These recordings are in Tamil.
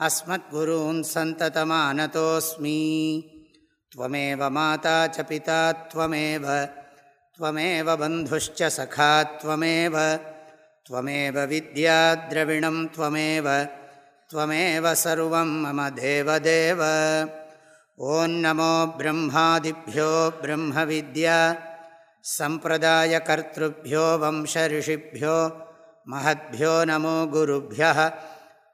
अस्मद्गुरून् सन्ततमानतोऽस्मि। त्वमेव माता च पिता, त्वमेव त्वमेव बन्धुश्च सखा, त्वमेव त्वमेव विद्याद्रविणं, त्वमेव त्वमेव सर्वं मम देवदेव। नमो ब्रह्मादिभ्यो ब्रह्मविद्या, सम्प्रदायकर्तृभ्यो, वंशऋषिभ्यो, महद्भ्यो नमो गुरुभ्यः।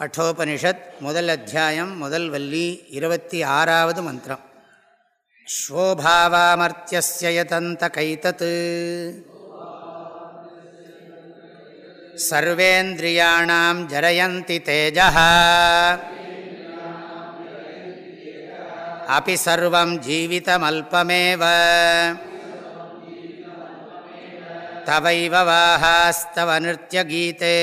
கட்டோபனிஷத் முதல் அத்தியாயம் முதல் வல்லி இருபத்தி ஆறாவது மந்திரம் ஸ்வோபாவாமர்த்தியசயதந்த கைத்தத் சர்வேந்திரியாணாம் ஜரயந்தி தேஜா அபி சர்வம் ஜீவிதமல்பமேவ தவைவ வாஹாஸ்தவ நிருத்தியகீதே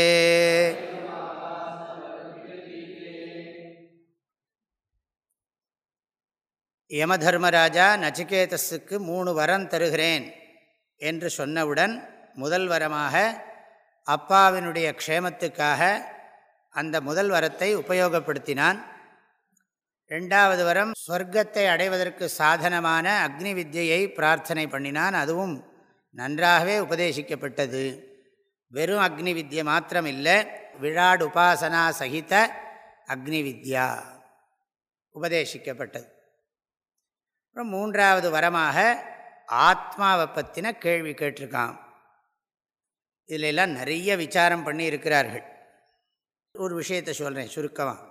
யமதர்மராஜா நச்சிகேதஸுக்கு மூணு வரம் தருகிறேன் என்று சொன்னவுடன் முதல் வரமாக அப்பாவினுடைய க்ஷேமத்துக்காக அந்த முதல் வரத்தை உபயோகப்படுத்தினான். ரெண்டாவது வரம் ஸ்வர்க்கத்தை அடைவதற்கு சாதனமான அக்னி வித்யை பிரார்த்தனை பண்ணினான். அதுவும் நன்றாகவே உபதேசிக்கப்பட்டது. வெறும் அக்னி வித்யை மாத்திரம் இல்லை விழாடு உபாசனா சகித அக்னி வித்யா உபதேசிக்கப்பட்டது. அப்புறம் மூன்றாவது வரமாக ஆத்மாவை பற்றின கேள்வி கேட்டிருக்கான் இதில் எல்லாம் நிறைய விசாரம் பண்ணி இருக்கிறார்கள் ஒரு விஷயத்தை சொல்கிறேன் சுருக்கமாக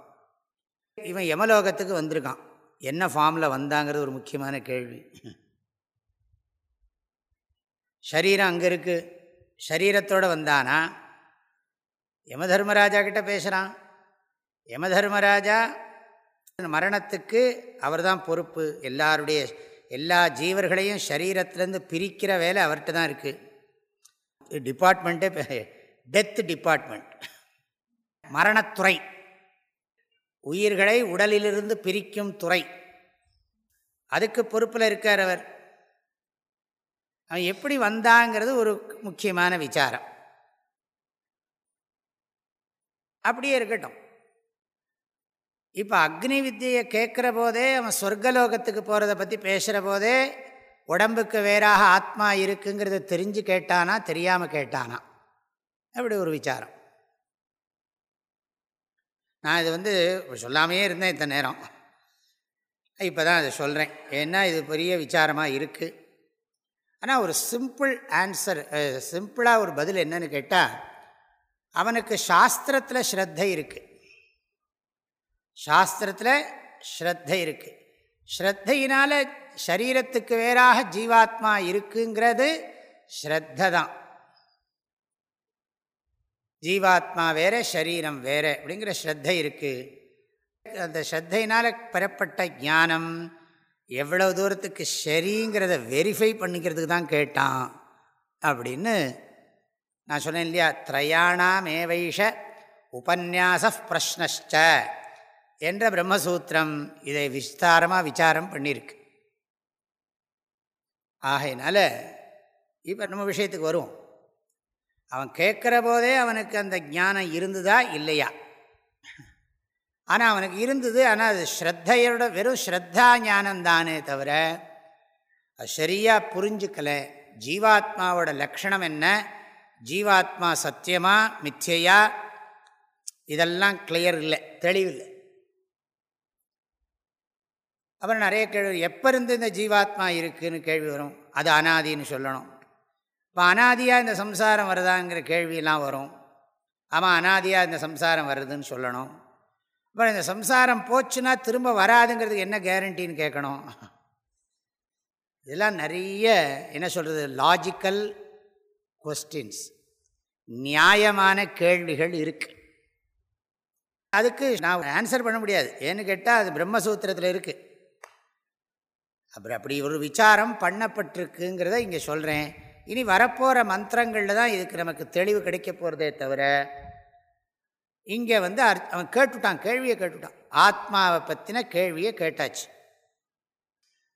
இவன் யமலோகத்துக்கு வந்திருக்கான். என்ன ஃபார்மில் வந்தாங்கிறது ஒரு முக்கியமான கேள்வி. சரீரம் அங்கே இருக்குது சரீரத்தோடு வந்தானா? யமதர்மராஜா கிட்ட பேசுகிறான் யமதர்மராஜா மரணத்துக்கு அவர் தான் பொறுப்பு. எல்லாருடைய எல்லா ஜீவர்களையும் சரீரத்திலேருந்து பிரிக்கிற வேலை அவர்கிட்ட தான் இருக்குது டிபார்ட்மெண்ட்டே டெத் டிபார்ட்மெண்ட் மரணத்துறை. உயிர்களை உடலிலிருந்து பிரிக்கும் துறை. அதுக்கு பொறுப்பில் இருக்கார் அவர். அவன் எப்படி வந்தாங்கிறது ஒரு முக்கியமான விசாரம். அப்படியே இருக்கட்டும். இப்போ அக்னி வித்தியை கேட்குற போதே அவன் சொர்க்கலோகத்துக்கு போகிறத பற்றி பேசுகிற போதே உடம்புக்கு வேறாக ஆத்மா இருக்குங்கிறத தெரிஞ்சு கேட்டானா தெரியாமல் கேட்டானா? அப்படி ஒரு விசாரம். நான் இது வந்து சொல்லாமையே இருந்தேன் இத்தனை நேரம். இப்போ தான் அதை சொல்கிறேன் ஏன்னா இது பெரிய விசாரமாக இருக்குது ஆனால் ஒரு சிம்பிள் ஆன்சர் சிம்பிளாக ஒரு பதில் என்னன்னு கேட்டால் அவனுக்கு சாஸ்திரத்தில் ஸ்ரத்தை இருக்குது சாஸ்திரத்தில் ஸ்ரத்தை இருக்குது ஸ்ரத்தையினால் சரீரத்துக்கு வேறாக ஜீவாத்மா இருக்குங்கிறது ஸ்ரத்த தான் ஜீவாத்மா வேற சரீரம் வேற அப்படிங்கிற ஸ்ரத்தை இருக்குது அந்த ஸ்ரத்தையினால் பெறப்பட்ட ஞானம் எவ்வளோ தூரத்துக்கு சரிங்கிறத வெரிஃபை பண்ணிக்கிறதுக்கு தான் கேட்டான் அப்படின்னு நான் சொன்னேன் இல்லையா? திரயாணாம் ஏவைஷ உபன்யாச பிரஷ்னஷ்ட. என்ற பிரம்மசூத்திரம் இதை விஸ்தாரமாக விசாரம் பண்ணியிருக்கு. ஆகையினால இப்போ நம்ம விஷயத்துக்கு வருவோம். அவன் கேட்குற போதே அவனுக்கு அந்த ஞானம் இருந்ததா இல்லையா? ஆனால் அவனுக்கு இருந்தது ஆனால் அது ஸ்ரத்தையோட வெறும் ஸ்ரத்தா ஞானம்தானே தவிர அது சரியாக புரிஞ்சுக்கலை. ஜீவாத்மாவோட லக்ஷணம் என்ன? ஜீவாத்மா சத்தியமா மிச்சையா இதெல்லாம் கிளியர் இல்லை தெளிவில்லை. அப்புறம் நிறைய கேள்வி எப்போ இருந்து இந்த ஜீவாத்மா இருக்குதுன்னு கேள்வி வரும். அது அனாதின்னு சொல்லணும். இப்போ அனாதியாக இந்த சம்சாரம் வருதாங்கிற கேள்வியெல்லாம் வரும். ஆமாம் அனாதியாக இந்த சம்சாரம் வருதுன்னு சொல்லணும். அப்புறம் இந்த சம்சாரம் போச்சுன்னா திரும்ப வராதுங்கிறதுக்கு என்ன கேரண்டின்னு கேட்கணும். இதெல்லாம் நிறைய என்ன சொல்கிறது லாஜிக்கல் கொஸ்டின்ஸ் நியாயமான கேள்விகள் இருக்குது அதுக்கு நான் ஆன்சர் பண்ண முடியாது. ஏன்னு கேட்டால் அது பிரம்மசூத்திரத்தில் இருக்குது அப்புறம் அப்படி ஒரு விசாரம் பண்ணப்பட்டிருக்குங்கிறத இங்கே சொல்கிறேன். இனி வரப்போகிற மந்திரங்களில் தான் இதுக்கு நமக்கு தெளிவு கிடைக்க போகிறதே தவிர இங்கே வந்து அவன் கேட்டுட்டான் கேள்வியை கேட்டுட்டான். ஆத்மாவை பற்றின கேள்வியை கேட்டாச்சு.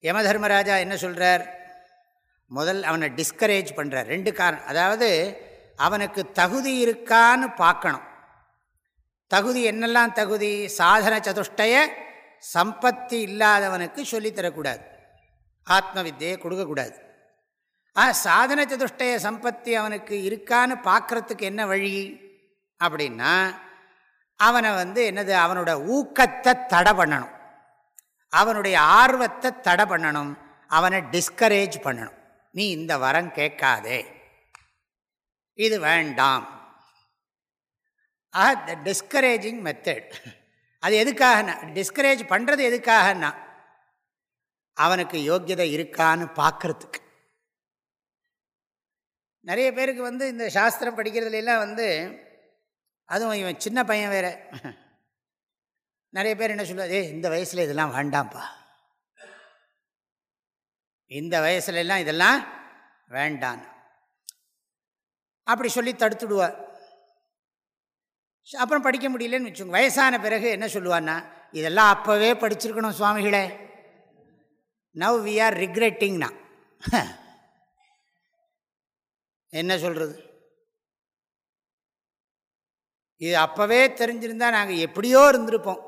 யம தர்மராஜா என்ன சொல்கிறார்? முதல் அவனை டிஸ்கரேஜ் பண்ணுறார். ரெண்டு காரணம். அதாவது அவனுக்கு தகுதி இருக்கான்னு பார்க்கணும். தகுதி என்னெல்லாம் தகுதி? சாதன சதுஷ்டய சம்பத்தி இல்லாதவனுக்கு சொல்லித்தரக்கூடாது. ஆத்ம வித்தியை கொடுக்கக்கூடாது. ஆ சாதன சதுஷ்டய சம்பத்தி அவனுக்கு இருக்கான்னு பார்க்குறதுக்கு என்ன வழி? அப்படின்னா அவனை வந்து என்னது அவனோட ஊக்கத்தை தடை பண்ணணும். அவனுடைய ஆர்வத்தை தடை பண்ணணும். அவனை டிஸ்கரேஜ் பண்ணணும். நீ இந்த வரம் கேட்காதே. இது வேண்டாம். ஆஹ் த டிஸ்கரேஜிங் மெத்தட் அது எதுக்காகனா டிஸ்கரேஜ் பண்ணுறது எதுக்காகனா அவனுக்கு யோக்கியதை இருக்கான்னு பார்க்கறதுக்கு. நிறைய பேருக்கு வந்து இந்த சாஸ்திரம் படிக்கிறதுலாம் வந்து அதுவும் இவன் சின்ன பையன் வேறு. நிறைய பேர் என்ன சொல்லுவார் ஏ இந்த வயசில் இதெல்லாம் வேண்டாம்ப்பா. இந்த வயசுலலாம் இதெல்லாம் வேண்டான் அப்படி சொல்லி தடுத்துடுவார் அப்புறம் படிக்க முடியலன்னு வச்சுக்கோங்க. வயசான பிறகு என்ன சொல்லுவான்னா இதெல்லாம் அப்போவே படிச்சிருக்கணும் சுவாமிகளே. நவ் வி ஆர் ரிக்ரெட்டிங்னா என்ன சொல்கிறது இது அப்போவே தெரிஞ்சிருந்தால் நாங்கள் எப்படியோ இருந்திருப்போம்.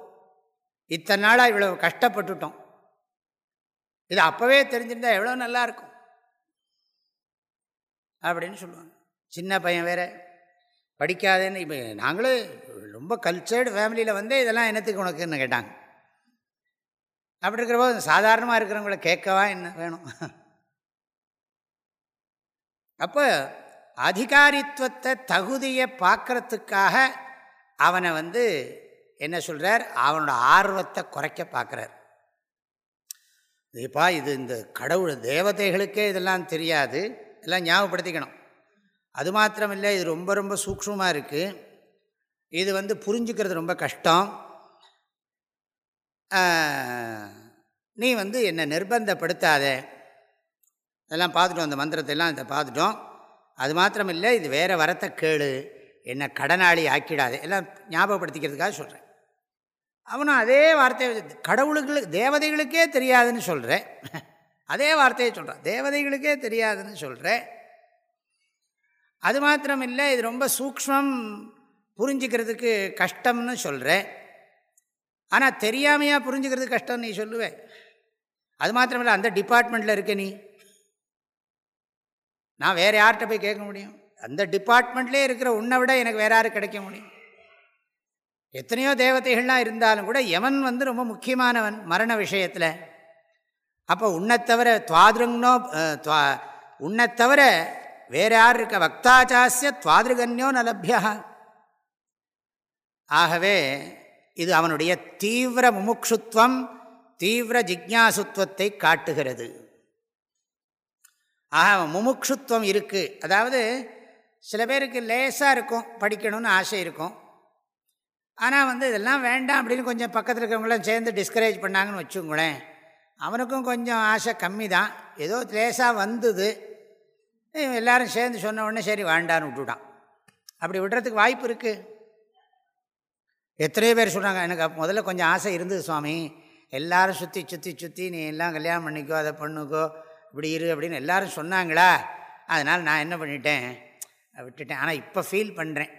இத்தனை நாளாக இவ்வளோ கஷ்டப்பட்டுட்டோம். இது அப்போவே தெரிஞ்சிருந்தால் எவ்வளோ நல்லாயிருக்கும் அப்படின்னு சொல்லுவாங்க. சின்ன பையன் வேறு படிக்காதேன்னு இப்போ நாங்களும் ரொம்ப கல்ச்சர்டு ஃபேமிலியில் வந்து இதெல்லாம் என்னத்துக்கு உனக்குன்னு கேட்டாங்க. அப்படி இருக்கிறப்போ சாதாரணமாக இருக்கிறவங்கள கேட்கவா என்ன வேணும்? அப்போ அதிகாரித்துவத்தை தகுதியை பார்க்கறதுக்காக அவனை வந்து என்ன சொல்கிறார் அவனோட ஆர்வத்தை குறைக்க பார்க்குறார். இப்பா இது இந்த கடவுள் தேவதைகளுக்கே இதெல்லாம் தெரியாது. எல்லாம் ஞாபகப்படுத்திக்கணும். அது மாத்திரம் இல்லை இது ரொம்ப ரொம்ப சூக்ஷமாக இருக்குது இது வந்து புரிஞ்சுக்கிறது ரொம்ப கஷ்டம். நீ வந்து என்னை நிர்பந்தப்படுத்தாத. இதெல்லாம் பார்த்துட்டோம் அந்த மந்திரத்தெல்லாம் இதை பார்த்துட்டோம். அது மாத்திரம் இல்லை இது வேறு வரத்தை கேளு. என்னை கடனாளி ஆக்கிடாது. எல்லாம் ஞாபகப்படுத்திக்கிறதுக்காக சொல்கிறேன் அவனும் அதே வார்த்தையை கடவுளுக்கு தேவதைகளுக்கே தெரியாதுன்னு சொல்கிறேன் அதே வார்த்தையை சொல்கிறான் தேவதைகளுக்கே தெரியாதுன்னு சொல்கிறேன் அது மாத்திரம் இல்லை இது ரொம்ப சூக்மம் புரிஞ்சுக்கிறதுக்கு கஷ்டம்னு சொல்கிறேன் ஆனால் தெரியாமையாக புரிஞ்சுக்கிறது கஷ்டம் நீ சொல்லுவேன் அது மாத்திரமில்லை அந்த டிபார்ட்மெண்ட்டில் இருக்க நீ. நான் வேறு யார்கிட்ட போய் கேட்க முடியும்? அந்த டிபார்ட்மெண்ட்லேயே இருக்கிற உன்னை விட எனக்கு வேற யாரு கிடைக்க முடியும்? எத்தனையோ தேவதைகள்லாம் இருந்தாலும் கூட எவன் வந்து ரொம்ப முக்கியமானவன் மரண விஷயத்தில்? அப்போ உன்னைத்தவிர துவாதிருங்கனோ துவா உன்னைத்தவிர வேற யார் இருக்க? வக்தாச்சாசிய துவாதிருகன்யோ நலபியா ஆகவே இது அவனுடைய தீவிர முமுட்சுத்துவம் தீவிர ஜிக்யாசுத்வத்தை காட்டுகிறது. ஆக முமுட்சுத்துவம் இருக்குது அதாவது சில பேருக்கு லேசாக இருக்கும் படிக்கணும்னு ஆசை இருக்கும். ஆனால் வந்து இதெல்லாம் வேண்டாம் அப்படின்னு கொஞ்சம் பக்கத்தில் இருக்கிறவங்களாம் சேர்ந்து டிஸ்கரேஜ் பண்ணாங்கன்னு வச்சுங்களேன் அவனுக்கும் கொஞ்சம் ஆசை கம்மி தான் ஏதோ லேசாக வந்தது. எல்லோரும் சேர்ந்து சொன்ன உடனே சரி வேண்டான்னு விட்டுவிட்டான் அப்படி விடுறதுக்கு வாய்ப்பு இருக்குது எத்தனையோ பேர் சொல்கிறாங்க எனக்கு முதல்ல கொஞ்சம் ஆசை இருந்தது சுவாமி. எல்லோரும் சுற்றி சுற்றி சுற்றி நீ எல்லாம் கல்யாணம் பண்ணிக்கோ அதை பண்ணுக்கோ இப்படி இரு அப்படின்னு எல்லோரும் சொன்னாங்களா? அதனால் நான் என்ன பண்ணிட்டேன்? விட்டுட்டேன். ஆனால் இப்போ ஃபீல் பண்ணுறேன்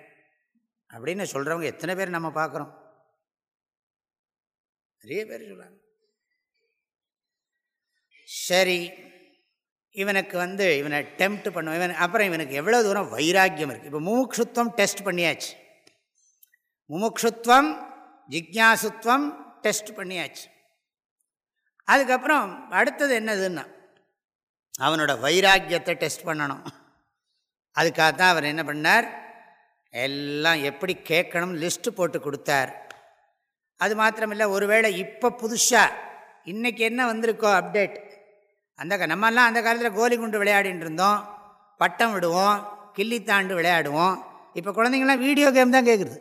அப்படின்னு சொல்கிறவங்க எத்தனை பேர் நம்ம பார்க்குறோம் நிறைய பேர் சொல்கிறாங்க சரி இவனுக்கு வந்து இவனை டெம்ப்ட் பண்ணுவோம் இவன் அப்புறம் இவனுக்கு எவ்வளோ தூரம் வைராக்கியம் இருக்குது இப்போ மூக்ஷுத்வம் டெஸ்ட் பண்ணியாச்சு. முமுக்ஷுத்வம் ஜிக்யாசுத்வம் டெஸ்ட் பண்ணியாச்சு. அதுக்கப்புறம் அடுத்தது என்னதுன்னா அவனோட வைராக்கியத்தை டெஸ்ட் பண்ணணும். அதுக்காக தான் அவர் என்ன பண்ணார்? எல்லாம் எப்படி கேட்கணும் லிஸ்ட்டு போட்டு கொடுத்தார். அது மாத்திரமில்லை ஒருவேளை இப்போ புதுசாக இன்றைக்கி என்ன வந்திருக்கோ அப்டேட். அந்த நம்மெல்லாம் அந்த காலத்தில் கோலி குண்டு விளையாடிட்டு இருந்தோம் பட்டம் விடுவோம் கிள்ளி தாண்டு விளையாடுவோம். இப்போ குழந்தைங்களாம் வீடியோ கேம் தான் கேட்குறது.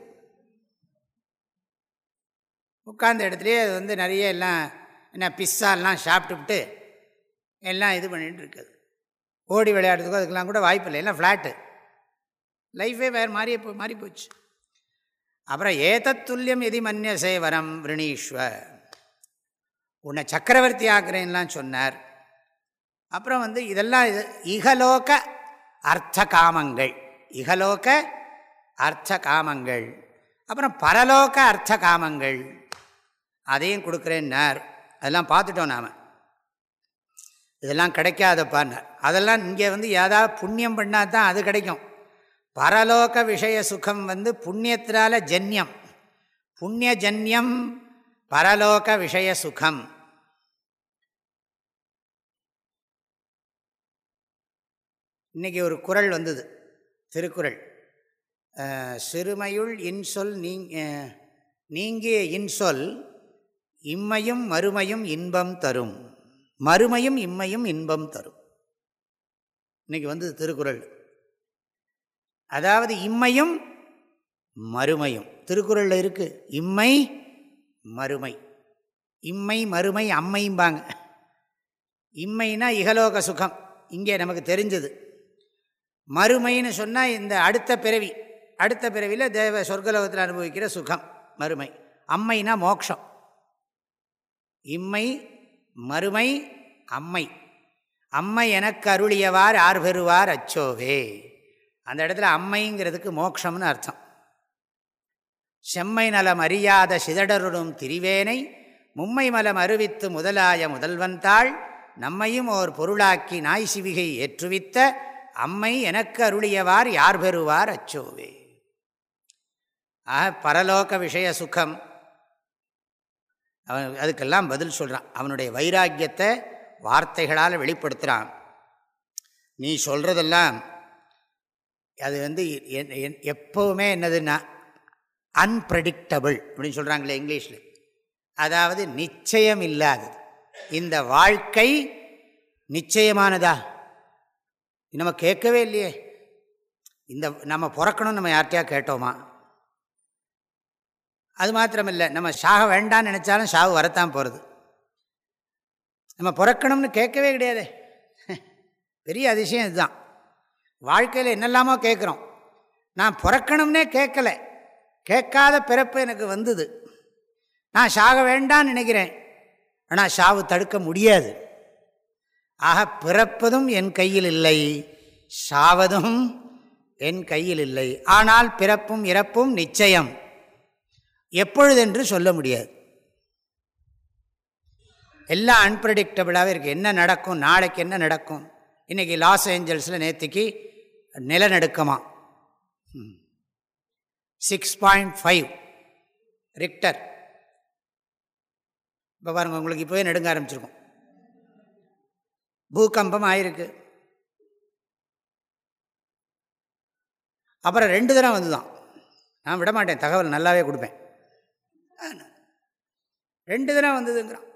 உட்கார்ந்த இடத்துலையே அது வந்து நிறைய எல்லாம் என்ன பிஸ்ஸாலாம் சாப்பிட்டுவிட்டு எல்லாம் இது பண்ணிகிட்டு இருக்குது ஓடி விளையாடுறதுக்கோ அதுக்கெல்லாம் கூட வாய்ப்பு இல்லை. எல்லாம் ஃப்ளாட்டு லைஃபே வேறு மாறிய போ மாறி போச்சு. அப்புறம் ஏதத் துல்லியம் எதி மன்ய சேவரம் விரணீஸ்வ உன்னை சக்கரவர்த்தி ஆக்குறேன்லாம் சொன்னார். அப்புறம் வந்து இதெல்லாம் இது இகலோக அர்த்த காமங்கள் இகலோக அர்த்த காமங்கள் அப்புறம் பரலோக அர்த்த காமங்கள் அதையும் கொடுக்குறேன்னார். அதெல்லாம் பார்த்துட்டோம் நாம். இதெல்லாம் கிடைக்காதப்பான்னார் அதெல்லாம் இங்கே வந்து ஏதாவது புண்ணியம் பண்ணால் தான் அது கிடைக்கும். பரலோக விஷய சுகம் வந்து புண்ணியத்தினால ஜன்யம். புண்ணிய ஜன்யம் பரலோக விஷய சுகம். இன்றைக்கி ஒரு குரல் வந்தது. திருக்குறள். சிறுமையுள் இன்சொல் நீங்கிய இன்சொல் இம்மையும் மறுமையும் இன்பம் தரும். மறுமையும் இம்மையும் இன்பம் தரும். இன்றைக்கி வந்தது திருக்குறள். அதாவது இம்மையும் மறுமையும். திருக்குறளில் இருக்குது இம்மை மறுமை. இம்மை மறுமை அம்மையும்பாங்க இம்மைனா இகலோக சுகம். இங்கே நமக்கு தெரிஞ்சது. மறுமைன்னு சொன்னால் இந்த அடுத்த பிறவி. அடுத்த பிறவியில் தேவ சொர்க்கலோகத்தில் அனுபவிக்கிற சுகம் மறுமை. அம்மைனா மோக்ஷம். இம்மை மறுமை அம்மை. அம்மை எனக்கு அருளியவார் ஆர் பெறுவார் அச்சோவே. அந்த இடத்துல அம்மைங்கிறதுக்கு மோக்ஷம்னு அர்த்தம். செம்மை நலம் அறியாத சிதடருடும் திரிவேனை மும்மை மலம் அறிவித்து முதலாய முதல்வந்தாள் நம்மையும் ஓர் பொருளாக்கி நாய் சிவிகை ஏற்றுவித்த அம்மை எனக்கு அருளியவார் யார் பெறுவார் அச்சோவே. ஆக பரலோக விஷய சுகம் அவன் அதுக்கெல்லாம் பதில் சொல்கிறான் அவனுடைய வைராக்கியத்தை வார்த்தைகளால் வெளிப்படுத்துகிறான் நீ சொல்கிறதெல்லாம் அது வந்து எப்போவுமே என்னதுன்னா அன்பிரடிக்டபிள் அப்படின்னு சொல்கிறாங்களே இங்கிலீஷில். அதாவது நிச்சயம் இல்லாதது. இந்த வாழ்க்கை நிச்சயமானதா? நம்ம கேட்கவே இல்லையே. இந்த நம்ம பிறக்கணும் நம்ம யார்கிட்டயா கேட்டோமா? அது மாத்திரமில்லை. நம்ம சாக வேண்டான்னு நினச்சாலும் சாவு வரத்தான் போகிறது நம்ம பிறக்கணும்னு கேட்கவே கிடையாது. பெரிய அதிசயம் இதுதான். வாழ்க்கையில் என்னெல்லாமோ கேட்குறோம். நான் பிறக்கணும்னே கேட்கல. கேட்காத பிறப்பு எனக்கு வந்தது. நான் சாக வேண்டான்னு நினைக்கிறேன். ஆனால் சாவு தடுக்க முடியாது. ஆக பிறப்பதும் என் கையில் இல்லை. சாவதும் என் கையில் இல்லை. ஆனால் பிறப்பும் இறப்பும் நிச்சயம். எப்பொழுதென்று சொல்ல முடியாது. எல்லாம் அன்பிரடிக்டபிளாகவே இருக்குது என்ன நடக்கும்? நாளைக்கு என்ன நடக்கும்? இன்றைக்கி லாஸ் ஏஞ்சல்ஸில் நேற்றுக்கு நிலநடுக்கமா? சிக்ஸ் பாயிண்ட் ஃபைவ் ரிக்டர் இப்போ பாருங்கள் உங்களுக்கு இப்போவே நடுங்க ஆரம்பிச்சிருக்கும். பூகம்பம் ஆயிருக்கு. அப்புறம் ரெண்டு தடவை வந்து தான் நான் விட மாட்டேன் தகவல் நல்லாவே கொடுப்பேன். ரெண்டு தடவை வந்ததுங்கிறான்.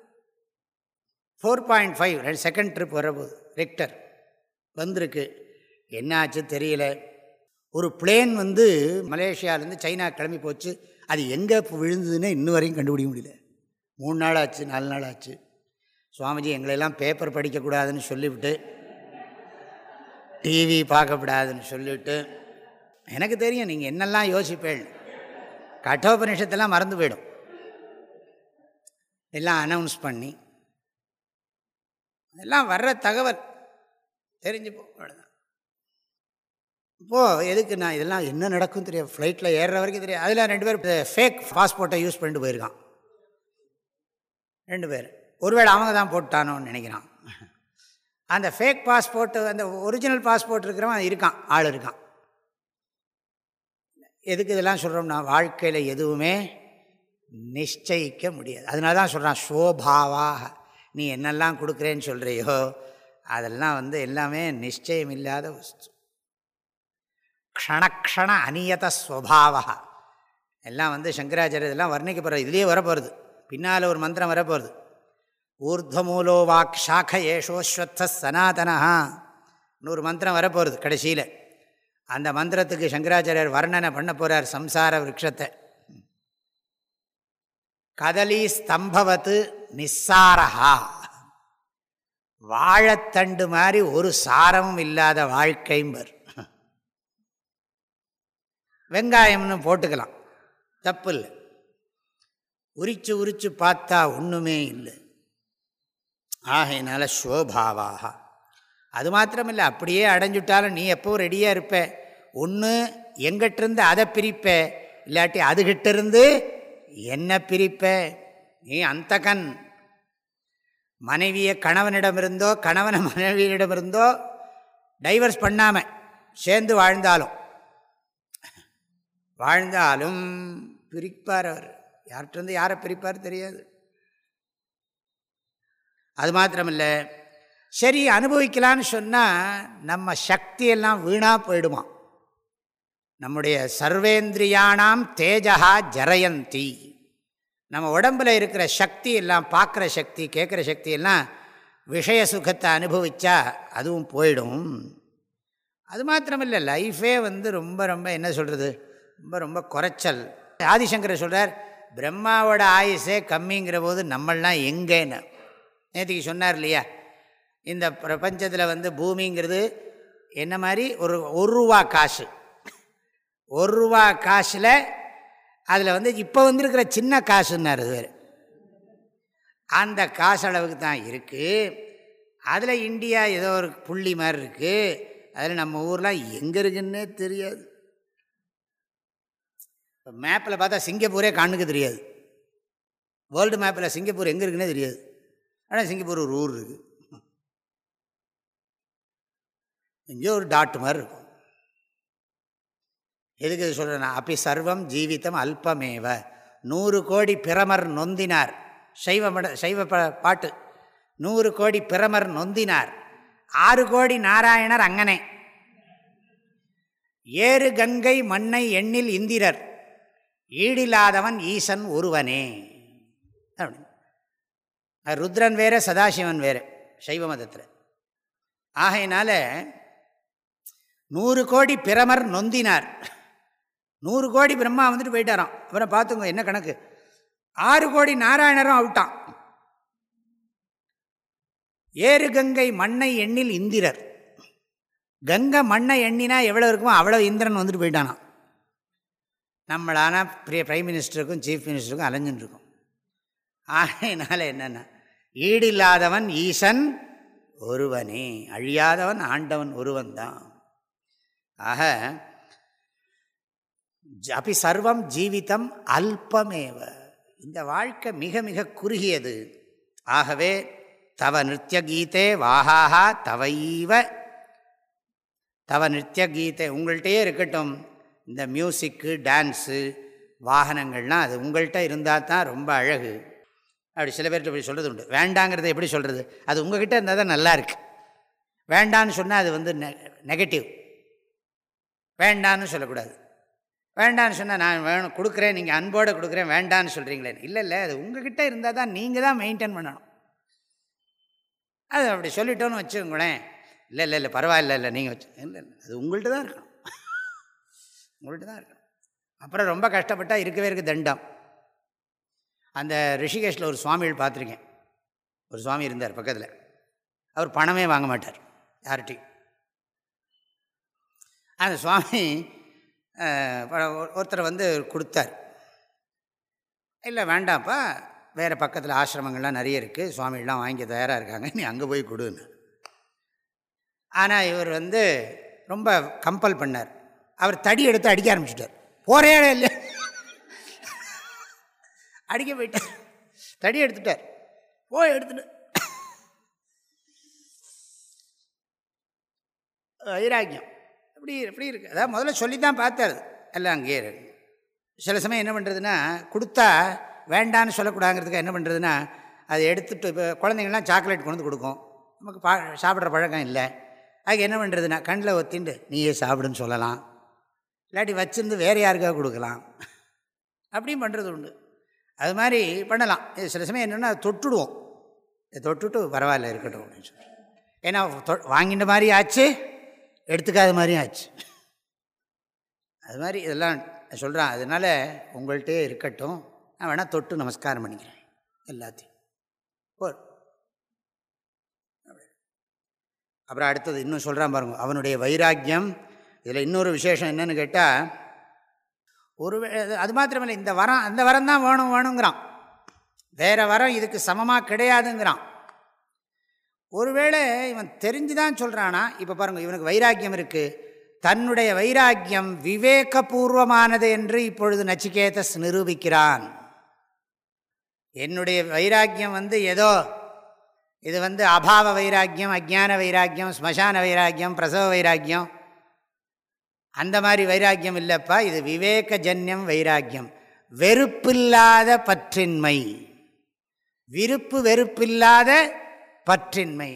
ஃபோர் பாயிண்ட் ஃபைவ் ரெண்டு செகண்ட் ட்ரிப் வரபோது ரெக்டர் வந்திருக்கு. என்னாச்சு தெரியல. ஒரு பிளேன் வந்து மலேசியாவிலேருந்து சைனா கிளம்பி போச்சு. அது எங்கே விழுந்ததுன்னு இன்னும் வரையும் கண்டுபிடிக்க முடியல. மூணு நாள் ஆச்சு நாலு நாள் ஆச்சு. சுவாமிஜி எங்களெல்லாம் பேப்பர் படிக்கக்கூடாதுன்னு சொல்லிவிட்டு டிவி பார்க்கக்கூடாதுன்னு சொல்லிவிட்டு எனக்கு தெரியும் நீங்கள் என்னெல்லாம் யோசிப்பேள் கட்டோபனிஷத்தெல்லாம் மறந்து போயிடும். எல்லாம் அனௌன்ஸ் பண்ணி அதெல்லாம் வர்ற தகவல். தெரிஞ்சுப்போம் அவ்வளோதான் இப்போது எதுக்கு நான் இதெல்லாம் என்ன நடக்கும் தெரியும் ஃப்ளைட்டில் ஏறுற வரைக்கும் தெரியும் அதில் ரெண்டு பேர் ஃபேக் பாஸ்போர்ட்டை யூஸ் பண்ணிட்டு போயிருக்கான். ரெண்டு பேர் ஒருவேளை அவங்க தான் போட்டானோன்னு நினைக்கிறான். அந்த ஃபேக் பாஸ்போர்ட்டு அந்த ஒரிஜினல் பாஸ்போர்ட் இருக்கிறவன் இருக்கான் ஆள் இருக்கான். எதுக்கு இதெல்லாம் சொல்கிறோம்னா வாழ்க்கையில் எதுவுமே நிச்சயிக்க முடியாது. அதனால தான் சொல்கிறான் சோபாவாக. நீ என்னெல்லாம் கொடுக்குறேன்னு சொல்கிறியோ அதெல்லாம் வந்து எல்லாமே நிச்சயம் இல்லாத வஸ்து. க்ஷணக்ஷண அநியத ஸ்வபாவா எல்லாம் வந்து சங்கராச்சாரிய இதெல்லாம் வர்ணிக்கப்படுறது இதுலேயே வரப்போகிறது பின்னால் ஒரு மந்திரம் வரப்போகிறது ஊர்தமூலோ வாக் ஷாக ஏஷோஸ்வத்த சனாதனா இன்னொரு மந்திரம் வரப்போகிறது கடைசியில். அந்த மந்திரத்துக்கு சங்கராச்சாரியர் வர்ணனை பண்ண போகிறார் சம்சார விரக்ஷத்தை. கதலி ஸ்தம்பவத்து நிஸ்ஸாரஹா. வாழத்தண்டு மாதிரி ஒரு சாரமும் இல்லாத வாழ்க்கைம்பர் வெங்காயம்னு போட்டுக்கலாம். தப்பு இல்லை. உரிச்சு உரிச்சு பார்த்தா ஒன்றுமே இல்லை. ஆகையினால ஸ்வபாவாக அது மாத்திரமில்லை அப்படியே அடைஞ்சுட்டாலும் நீ எப்போவும் ரெடியாக இருப்ப? ஒன்று எங்கிட்டிருந்து அதை பிரிப்ப? இல்லாட்டி அதுகிட்டிருந்து என்ன பிரிப்ப? நீ அந்த கண். மனைவியை கணவனிடமிருந்தோ கணவனை மனைவியிடமிருந்தோ டைவர்ஸ் பண்ணாமல் சேர்ந்து வாழ்ந்தாலும். வாழ்ந்தாலும் பிரிப்பார் அவர். யார்கிட்டருந்து யாரை பிரிப்பார் தெரியாது. அது மாத்திரமில்லை. சரி அனுபவிக்கலான்னு சொன்னால் நம்ம சக்தியெல்லாம் வீணாக போயிடுமா நம்முடைய சர்வேந்திரியானாம் தேஜகா ஜரயந்தி. நம்ம உடம்பில் இருக்கிற சக்தி எல்லாம் பார்க்குற சக்தி கேட்குற சக்தி எல்லாம் விஷய சுகத்தை அனுபவித்தா அதுவும் போயிடும். அது மாத்திரமில்லை லைஃபே வந்து ரொம்ப ரொம்ப என்ன சொல்கிறது ரொம்ப ரொம்ப குறைச்சல். ஆதிசங்கர் சொல்கிறார் பிரம்மாவோட ஆயுஸே கம்மிங்கிற போது நம்மளாம் எங்கேன்னு. நேற்றுக்கு சொன்னார் இல்லையா இந்த பிரபஞ்சத்தில் வந்து பூமிங்கிறது என்ன மாதிரி ஒரு ஒரு ரூபா காசு. ஒரு ரூபா காசில் அதில் வந்து இப்போ வந்துருக்கிற சின்ன காசுன்னார் அது வேறு அந்த காசு அளவுக்கு தான் இருக்குது அதில் இந்தியா ஏதோ ஒரு புள்ளி மாதிரி இருக்குது அதில் நம்ம ஊர்லாம் எங்கே இருக்குன்னே தெரியாது. இப்போ மேப்பில் பார்த்தா சிங்கப்பூரே கண்ணுக்கு தெரியாது. வேர்ல்டு மேப்பில் சிங்கப்பூர் எங்கே இருக்குன்னே தெரியாது. ஆனால் சிங்கப்பூர் ஒரு ஊர் இருக்குது இங்கே ஒரு டாட்டு மாதிரி இருக்கும். எதுக்கு இது சொல்கிறேன்னா அப்படி சர்வம் ஜீவிதம் அல்பமேவ. நூறு கோடி பிரமர் நொந்தினார். சைவ மட சைவ பாட்டு. நூறு கோடி பிரமர் நொந்தினார். ஆறு கோடி நாராயணர் அங்கனே. ஏறு கங்கை மண்ணை எண்ணில் இந்திரர். ஈடில்லாதவன் ஈசன் ஒருவனே. ருத்ரன் வேறு சதாசிவன் வேறு சைவ மதத்தில். ஆகையினால நூறு கோடி பிரமர் நொந்தினார். நூறு கோடி பிரம்மா வந்துட்டு போயிட்டாராம். அப்புறம் பார்த்துங்க என்ன கணக்கு? ஆறு கோடி நாராயணரும் அவுட்டான். ஏறு கங்கை மண்ணை எண்ணில் இந்திரர். கங்கை மண்ணை எண்ணினா எவ்வளோ இருக்குமோ அவ்வளோ இந்திரன் வந்துட்டு போயிட்டானான் நம்மளான பிரிய பிரைம் மினிஸ்டருக்கும் சீஃப் மினிஸ்டருக்கும் அலைஞ்சுட்டு இருக்கும் ஆகையினால என்னென்னா ஈடில்லாதவன் ஈசன் ஒருவனே அழியாதவன் ஆண்டவன் ஒருவன் தான் ஆக அப்படி சர்வம் ஜீவிதம் அல்பமேவ. இந்த வாழ்க்கை மிக மிக குறுகியது. ஆகவே தவ நிறிய கீதே வாஹாஹா தவைவ. தவ நிருத்திய கீதை உங்கள்கிட்டயே இருக்கட்டும். இந்த மியூசிக்கு டான்ஸு வாகனங்கள்லாம் அது உங்கள்கிட்ட இருந்தால் தான் ரொம்ப அழகு. அப்படி சில பேர்கிட்ட இப்படி சொல்கிறது உண்டு. வேண்டாங்கிறத எப்படி சொல்கிறது அது உங்கள்கிட்ட இருந்தால் தான் நல்லா இருக்குது வேண்டான்னு சொன்னால் அது வந்து நெ நெகட்டிவ். வேண்டான்னு சொல்லக்கூடாது. வேண்டான்னு சொன்னால் நான் வேணும் கொடுக்குறேன் நீங்கள் அன்போடு கொடுக்குறேன் வேண்டான்னு சொல்கிறீங்களே இல்லை இல்லை அது உங்ககிட்ட இருந்தால் தான் நீங்கள் தான் மெயின்டைன் பண்ணணும். அது அப்படி சொல்லிட்டோன்னு வச்சுக்கோங்களேன். இல்லை இல்லை இல்லை பரவாயில்ல இல்லை நீங்கள் வச்சு இல்லை இல்லை அது உங்கள்கிட்ட தான் இருக்கணும். உங்கள்கிட்ட தான் இருக்கணும். அப்புறம் ரொம்ப கஷ்டப்பட்டால் இருக்கவே இருக்குது தண்டம். அந்த ரிஷிகேஷில் ஒரு சுவாமிகள் பார்த்துருக்கேன். ஒரு சுவாமி இருந்தார் பக்கத்தில். அவர் பணமே வாங்க மாட்டார் யார்கிட்டையும். அந்த சுவாமி ஒருத்தர் வந்து கொடுத்தார். இல்லை வேண்டாம்ப்பா. வேறு பக்கத்தில் ஆசிரமங்கள்லாம் நிறைய இருக்குது சுவாமிகள்லாம் வாங்கி தயாராக இருக்காங்க. நீ அங்கே போய் கொடுன்னு. ஆனால் இவர் வந்து ரொம்ப கம்பல் பண்ணார். அவர் தடி எடுத்து அடிக்க ஆரம்பிச்சிட்டார். போகிறே இல்லை. அடிக்க போயிட்டார். தடி எடுத்துட்டார். போய் எடுத்துட்டு. வைராக்கியம். அப்படி எப்படி இருக்குது அதாவது முதல்ல சொல்லி தான் பார்த்தாரு. எல்லாம் அங்கேயே சில சமயம் என்ன பண்ணுறதுன்னா கொடுத்தா வேண்டான்னு சொல்லக்கூடாங்கிறதுக்கு என்ன பண்ணுறதுன்னா அதை எடுத்துகிட்டு இப்போ குழந்தைங்கள்லாம் சாக்லேட் கொண்டு வந்து கொடுக்கும். நமக்கு பா சாப்பிட்ற பழக்கம் இல்லை. அதுக்கு என்ன பண்ணுறதுன்னா கண்ணில் ஒத்திண்டு நீயே சாப்பிடுன்னு சொல்லலாம். இல்லாட்டி வச்சுருந்து வேறு யாருக்காக கொடுக்கலாம். அப்படியும் பண்ணுறது உண்டு. அது மாதிரி பண்ணலாம். இது சில சமயம் என்னென்னா தொட்டுடுவோம். இதை தொட்டுட்டு பரவாயில்ல இருக்கட்டும் அப்படின்னு சொல்லி ஏன்னா தொ வாங்கிட்ட மாதிரி ஆச்சு. எடுத்துக்காத மாதிரியும் ஆச்சு. அது மாதிரி இதெல்லாம் சொல்கிறான் அதனால் உங்கள்கிட்டே இருக்கட்டும். நான் வேணால் தொட்டு நமஸ்காரம் பண்ணிக்கிறேன். எல்லாத்தையும். போ அப்புறம் அடுத்தது இன்னும் சொல்கிறான் பாருங்க. அவனுடைய வைராக்கியம். இதில் இன்னொரு விசேஷம் என்னென்னு கேட்டால் ஒரு அது மாத்திரமில்லை இந்த வரம் அந்த வரம் தான் வேணும் வேணுங்கிறான். வேறு வரம் இதுக்கு சமமாக கிடையாதுங்கிறான். ஒருவேளை இவன் தெரிஞ்சு தான் சொல்கிறானா இப்போ பாருங்கள் இவனுக்கு வைராக்கியம் இருக்குது தன்னுடைய வைராக்கியம் விவேகபூர்வமானது என்று இப்பொழுது நச்சிகேதஸ் நிரூபிக்கிறான். என்னுடைய வைராக்கியம் வந்து ஏதோ இது வந்து அபாவ வைராக்கியம் அஜான வைராக்கியம் ஸ்மசான வைராக்கியம் பிரசவ வைராக்கியம். அந்த மாதிரி வைராக்கியம் இல்லைப்பா இது விவேகஜன்யம் வைராக்கியம். வெறுப்பில்லாத பற்றின்மை. விருப்பு வெறுப்பில்லாத பற்றின்மை.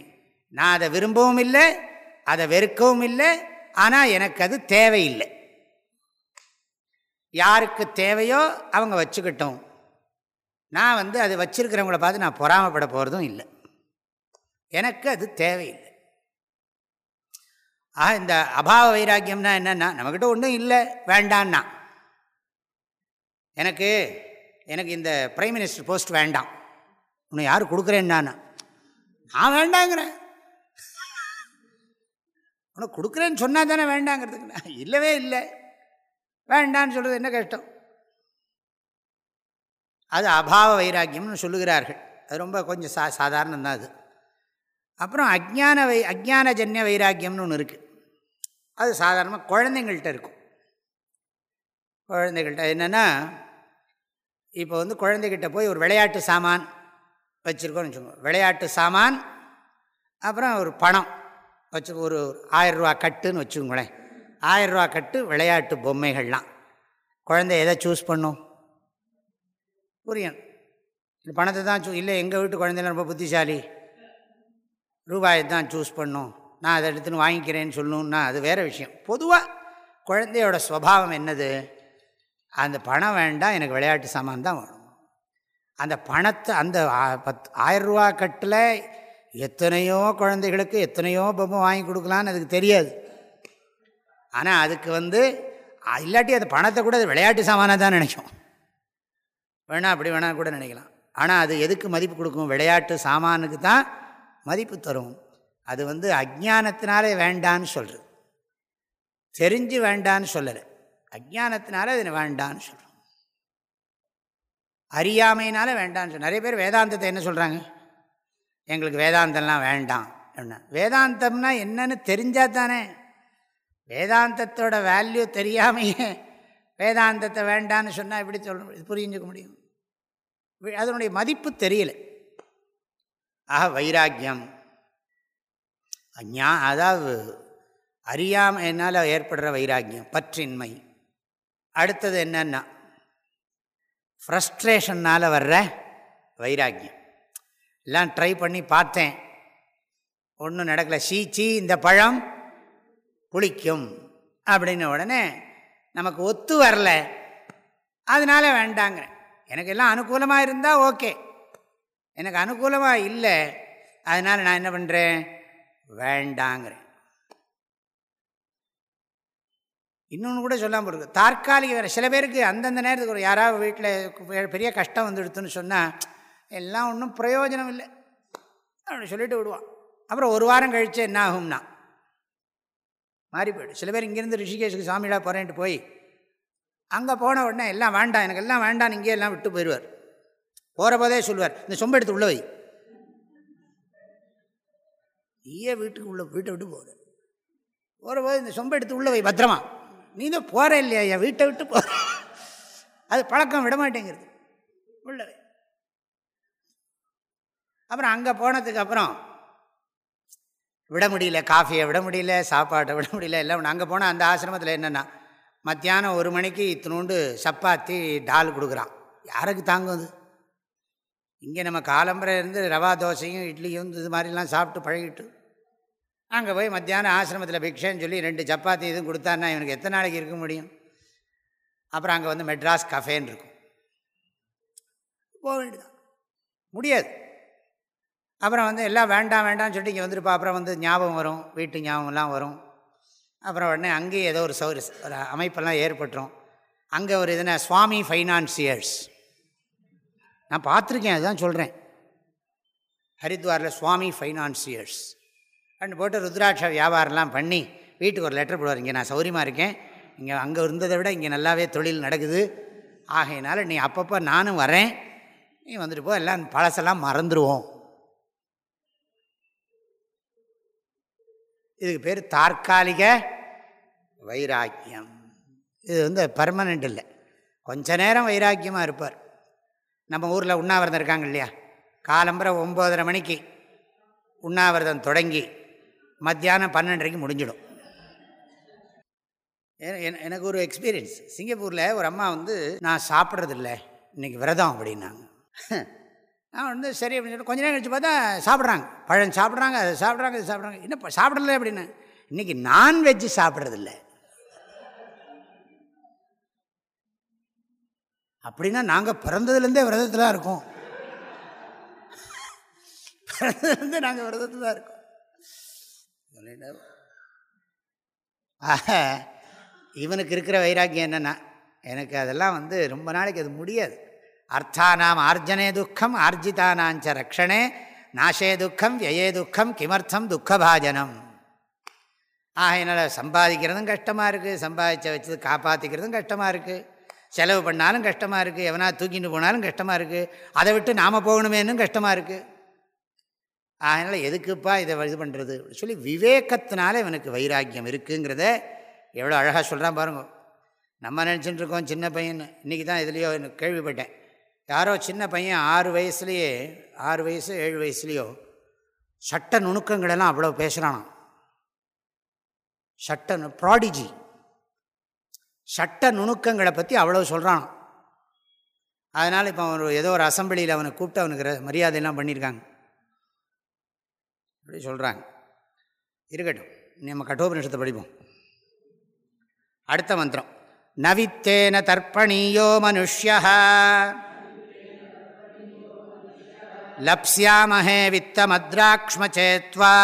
நான் அதை விரும்பவும் இல்லை அதை வெறுக்கவும் இல்லை ஆனால் எனக்கு அது தேவையில்லை. யாருக்கு தேவையோ அவங்க வச்சுக்கிட்டோம். நான் வந்து அது வச்சிருக்கிறவங்கள பார்த்து நான் பொறாமப்பட போகிறதும் இல்லை. எனக்கு அது தேவையில்லை. ஆக இந்த அபாவ வைராக்கியம்னா என்னென்னா நம்மக்கிட்ட ஒன்றும் இல்லை வேண்டான்னா. எனக்கு எனக்கு இந்த பிரைம் மினிஸ்டர் போஸ்ட் வேண்டாம். உன்னை யார் கொடுக்குறேன்னா நான் வேண்டாங்கிறேன். உனக்கு கொடுக்குறேன்னு சொன்னால் தானே வேண்டாங்கிறதுக்கு. நான் இல்லவே இல்லை. வேண்டான்னு சொல்கிறது என்ன கஷ்டம்? அது அபாவ வைராக்கியம்னு சொல்லுகிறார்கள். அது ரொம்ப கொஞ்சம் சா சாதாரணம் தான் அது. அப்புறம் அஜ்ஞான வை அஜானஜன்ய வைராக்கியம்னு ஒன்று இருக்குது அது சாதாரணமாக குழந்தைங்கள்ட்ட இருக்கும். குழந்தைகள்கிட்ட என்னென்னா இப்போ வந்து குழந்தைகிட்ட போய் ஒரு விளையாட்டு சாமான் வச்சுருக்கோன்னு வச்சுக்கோங்க. விளையாட்டு சாமான் அப்புறம் ஒரு பணம். வச்சு ஒரு ஆயிரரூவா கட்டுன்னு வச்சுக்கோங்களேன். ஆயிரரூவா கட்டு விளையாட்டு பொம்மைகள்லாம். குழந்தை எதை சூஸ் பண்ணும்? புரியும் இந்த பணத்தை தான் சூ இல்லை எங்கள் வீட்டு குழந்தைலாம் ரொம்ப புத்திசாலி. ரூபாயை தான் சூஸ் பண்ணும். நான் அதை எடுத்துன்னு வாங்கிக்கிறேன்னு சொல்லணுன்னா அது வேறு விஷயம். பொதுவாக குழந்தையோட ஸ்வபாவம் என்னது? அந்த பணம் வேண்டாம் எனக்கு விளையாட்டு சாமான் தான் வேணும். அந்த பணத்தை அந்த பத் ஆயிரரூவா கட்டில் எத்தனையோ குழந்தைகளுக்கு எத்தனையோ பொம்மை வாங்கி கொடுக்கலான்னு அதுக்கு தெரியாது. ஆனால் அதுக்கு வந்து இல்லாட்டி அது பணத்தை கூட அது விளையாட்டு சாமானாக தான் நினைக்கும். வேணா அப்படி வேணா கூட நினைக்கலாம். ஆனால் அது எதுக்கு மதிப்பு கொடுக்கும்? விளையாட்டு சாமானுக்கு தான் மதிப்பு தரும். அது வந்து அஜானத்தினாலே வேண்டான்னு சொல்கிறது தெரிஞ்சு வேண்டான்னு சொல்லலை. அஜானத்தினால அது வேண்டான்னு சொல்கிறோம் அறியாமையினால வேண்டான்னு சொல்ல நிறைய பேர் வேதாந்தத்தை என்ன சொல்கிறாங்க எங்களுக்கு வேதாந்தம்லாம் வேண்டாம் என்ன வேதாந்தம்னா என்னன்னு தெரிஞ்சால் தானே. வேதாந்தத்தோட வேல்யூ தெரியாமையே வேதாந்தத்தை வேண்டான்னு சொன்னால் எப்படி சொல்ல புரிஞ்சுக்க முடியும். அதனுடைய மதிப்பு தெரியல. ஆக வைராக்கியம். ஞா அதாவது அறியாமல் என்னால் ஏற்படுற வைராக்கியம் பற்றின்மை. அடுத்தது என்னன்னா ஃப்ரஸ்ட்ரேஷன்னால் வர்ற வைராக்கியம். எல்லாம் ட்ரை பண்ணி பார்த்தேன். ஒன்றும் நடக்கலை. சீச்சி இந்த பழம் புளிக்கும். அப்படின்ன உடனே நமக்கு ஒத்து வரல. அதனால் வேண்டாங்கிறேன். எனக்கு எல்லாம் அனுகூலமாக இருந்தால் ஓகே. எனக்கு அனுகூலமாக இல்லை. அதனால் நான் என்ன பண்ணுறேன் வேண்டாங்கிறேன். இன்னொன்று கூட சொல்லாமல் இருக்கு தற்காலிக வேறு சில பேருக்கு அந்தந்த நேரத்துக்கு ஒரு யாராவது வீட்டில் பெரிய கஷ்டம் வந்துடுத்துன்னு சொன்னால் எல்லாம் ஒன்றும் பிரயோஜனம் இல்லை. அப்படின்னு சொல்லிட்டு விடுவான். அப்புறம் ஒரு வாரம் கழித்து என்ன ஆகும்னா மாறி போய்டு சில பேர் இங்கேருந்து ரிஷிகேஷுக்கு சாமியெலாம் போகிறேன்ட்டு போய் அங்கே போன உடனே எல்லாம் வேண்டாம் எனக்கு எல்லாம் வேண்டாம் இங்கே எல்லாம் விட்டு போயிடுவார் போகிற போதே சொல்லுவார் இந்த சொம்பு எடுத்து உள்ள வை. நீயே வீட்டுக்கு உள்ள வீட்டை விட்டு போகிற போகிற போது இந்த சொம்பை எடுத்து உள்ள வை பத்திரமா. நீ தான் போகிற இல்லையா? என் வீட்டை விட்டு போ. அது பழக்கம் விட மாட்டேங்கிறது. உள்ள அப்புறம் அங்கே போனதுக்கு அப்புறம் விட முடியல காஃபியை விட முடியல சாப்பாட்டை விட முடியல எல்லாம் அங்கே போனால் அந்த ஆசிரமத்தில் என்னென்னா மத்தியானம் ஒரு மணிக்கு இத்தினோண்டு சப்பாத்தி டால் கொடுக்குறான். யாருக்கு தாங்கும் அது? இங்கே நம்ம காலம்பரை இருந்து ரவா தோசையும் இட்லியும் இது மாதிரிலாம் சாப்பிட்டு பழகிட்டு அங்கே போய் மத்தியானம் ஆசிரமத்தில் பிக்ஷன்னு சொல்லி ரெண்டு சப்பாத்தி இதுவும் கொடுத்தான்னா இவனுக்கு எத்தனை நாளைக்கு இருக்க முடியும்? அப்புறம் அங்கே வந்து மெட்ராஸ் கஃபேன்னு இருக்கும். போக வேண்டியதான் முடியாது. அப்புறம் வந்து எல்லாம் வேண்டாம் வேண்டாம்னு சொல்லிட்டு இங்கே வந்துருப்பா. அப்புறம் வந்து ஞாபகம் வரும். வீட்டு ஞாபகம்லாம் வரும். அப்புறம் உடனே அங்கேயே ஏதோ ஒரு சௌரி ஒரு அமைப்பெல்லாம் ஏற்பட்டுரும். அங்கே ஒரு இதுனா சுவாமி ஃபைனான்சியர்ஸ். நான் பார்த்துருக்கேன் அதுதான் சொல்கிறேன் ஹரித்வாரில் சுவாமி ஃபைனான்சியர்ஸ். அண்ட் போட்டு ருத்ராட்ச வியாபாரம்லாம் பண்ணி வீட்டுக்கு ஒரு லெட்டர் போடுவார். இங்கே நான் சௌரியமாக இருக்கேன். இங்கே அங்கே இருந்ததை விட இங்கே நல்லாவே தொழில் நடக்குது. ஆகையினால நீ அப்பப்போ நானும் வரேன். நீ வந்துட்டு போ எல்லாம் பழசெல்லாம் மறந்துடுவோம் இதுக்கு பேர் தற்காலிக வைராக்கியம். இது வந்து பர்மனெண்ட் இல்லை. கொஞ்ச நேரம் வைராக்கியமாக இருப்பார். நம்ம ஊரில் உண்ணாவிரதம் இருக்காங்க இல்லையா? காலம்பரை ஒம்போதரை மணிக்கு உண்ணாவிரதம் தொடங்கி மத்தியானம் பன்னெண்டரைக்கு முடிஞ்சிடும். எனக்கு ஒரு எக்ஸ்பீரியன்ஸ் சிங்கப்பூரில் ஒரு அம்மா வந்து நான் சாப்பிட்றதில்ல. இன்றைக்கி விரதம் அப்படின்னாங்க. நான் வந்து சரி அப்படின்னு சொல்லி கொஞ்ச நேரம் கழிச்சு பார்த்தா சாப்பிட்றாங்க. பழம் சாப்பிட்றாங்க அதை சாப்பிட்றாங்க இது சாப்பிட்றாங்க. இன்னும் சாப்பிடல அப்படின்னு. இன்றைக்கி நான்வெஜ்ஜு சாப்பிட்றதில்ல. அப்படின்னா நாங்கள் பிறந்ததுலேருந்தே விரதத்தில் இருக்கோம். பிறந்ததுலேருந்தே நாங்கள் விரதத்தில் தான் இருக்கோம். ஆக இவனுக்கு இருக்கிற வைராக்கியம் என்னென்னா எனக்கு அதெல்லாம் வந்து ரொம்ப நாளைக்கு அது முடியாது. அர்த்தானாம் ஆர்ஜனே துக்கம் ஆர்ஜிதானாஞ்ச ரக்ஷணே நாசே துக்கம் வியே துக்கம் கிமர்த்தம் துக்கபாஜனம். ஆகையினால் சம்பாதிக்கிறதும் கஷ்டமாக இருக்குது சம்பாதிச்ச வச்சது காப்பாற்றிக்கிறதும் கஷ்டமாக இருக்குது செலவு பண்ணாலும் கஷ்டமாக இருக்குது எவனா தூக்கிட்டு போனாலும் கஷ்டமாக இருக்குது அதை விட்டு நாம் போகணுமேனும் கஷ்டமாக இருக்குது அதனால் எதுக்குப்பா இதை இது பண்ணுறது சொல்லி விவேகத்தினால இவனுக்கு வைராக்கியம் இருக்குங்கிறத எவ்வளோ அழகாக சொல்கிறான் பாருங்க. நம்ம நினச்சிட்டு இருக்கோம் சின்ன பையன் இன்றைக்கி தான் இதுலேயோ எனக்கு கேள்விப்பட்டேன். யாரோ சின்ன பையன் ஆறு வயசுலேயே ஆறு வயசு ஏழு வயசுலேயோ சட்ட நுணுக்கங்களெல்லாம் அவ்வளோ பேசுகிறானான் சட்ட ப்ராடிஜி சட்ட நுணுக்கங்களை பற்றி அவ்வளோ சொல்கிறானான் அதனால் இப்போ அவன் ஏதோ ஒரு அசம்பிளியில் அவனை கூப்பிட்டு அவனுக்கு மரியாதையெல்லாம் பண்ணியிருக்காங்க. அப்படி சொல்கிறாங்க இருக்கட்டும் நம்ம கட்டோபனிஷத்தை படிப்போம். அடுத்த மந்திரம். நவித்தேன தர்ப்பணீயோ மனுஷ்யா லப்ஸ்யாமஹே வித்தமத்ராக்ஷ்மச்சேத்வா.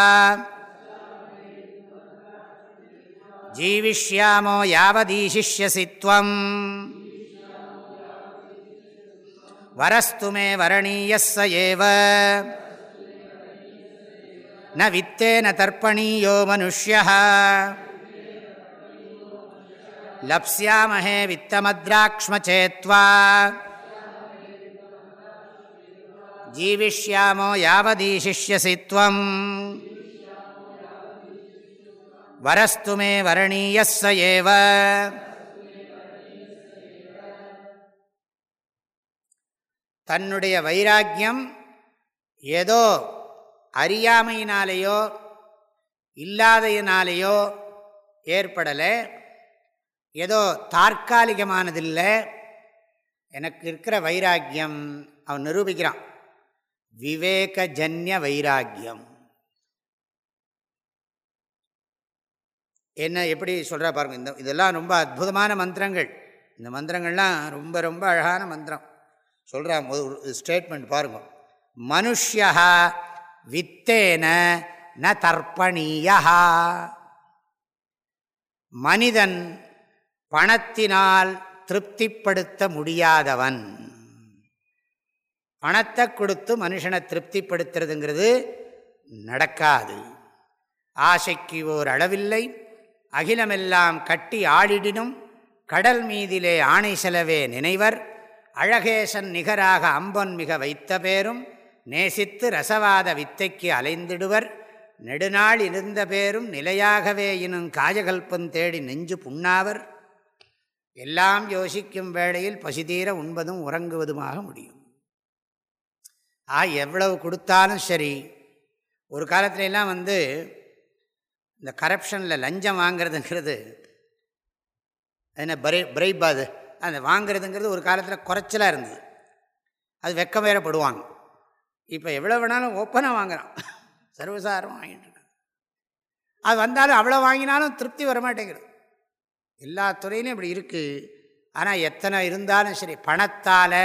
ஜீவிஷ்யாமோ யாவதீசிஷ்யசி துவம் வரஸ்து மே வரணீயஸ்ஸ ஏவ. ந வித்தேன தர்ப்பணீயோ மனுஷ்யः லப்ஸ்யாமஹே வித்தமத்ராக்ஷ்மச்சேத்வா. ஜீவிஷ்யாமோ யாவதீஷிஷ்யசி துவம் வரஸ்து மே வரணீயஸ் ஏவ. தன்னுடைய வைராக்கியம் ஏதோ அறியாமையினாலேயோ இல்லாதையினாலேயோ ஏற்படலை. ஏதோ தற்காலிகமானதில்லை. எனக்கு இருக்கிற வைராக்கியம் அவன் நிரூபிக்கிறான். விவேகஜன்ய வைராக்கியம். என்ன எப்படி சொல்கிறா பாருங்கள் இந்த இதெல்லாம் ரொம்ப அற்புதமான மந்திரங்கள். இந்த மந்திரங்கள்லாம் ரொம்ப ரொம்ப அழகான மந்திரம். சொல்கிறாங்க ஒரு ஸ்டேட்மெண்ட் பாருங்க. மனுஷியா வித்தேன ந தர்ப்பணீயா மனிதன் பணத்தினால் திருப்திப்படுத்த முடியாதவன். பணத்தை கொடுத்து மனுஷனை திருப்திப்படுத்துறதுங்கிறது நடக்காது. ஆசைக்கு ஓர் அளவில்லை அகிலமெல்லாம் கட்டி ஆடிடினும் கடல் மீதிலே ஆணை செலவே நினைவர். அழகேசன் நிகராக அம்பொன் மிக வைத்த பேரும் நேசித்து ரசவாத வித்தைக்கு அலைந்திடுவர். நெடுநாள் இருந்த பேரும் நிலையாகவே இனும் காயகல்பம் தேடி நெஞ்சு புண்ணாவர். எல்லாம் யோசிக்கும் வேளையில் பசிதீர உண்பதும் உறங்குவதுமாக முடியும். ஆ எவ்வளவு கொடுத்தாலும் சரி ஒரு காலத்துலலாம் வந்து இந்த கரப்ஷனில் லஞ்சம் வாங்கிறதுங்கிறது என்ன பிரை பிரைப் அது அந்த வாங்கிறதுங்கிறது ஒரு காலத்தில் குறைச்சலாக இருந்தது. அது வெக்கம் வேறப்படுவாங்க இப்போ எவ்வளோ வேணாலும் ஓப்பனாக வாங்குகிறான் சர்வசாரம் வாங்கிட்டு அது வந்தாலும் அவ்வளோ வாங்கினாலும் திருப்தி வரமாட்டேங்கிறது எல்லா துறையிலும் இப்படி இருக்குது ஆனால் எத்தனை இருந்தாலும் சரி பணத்தால்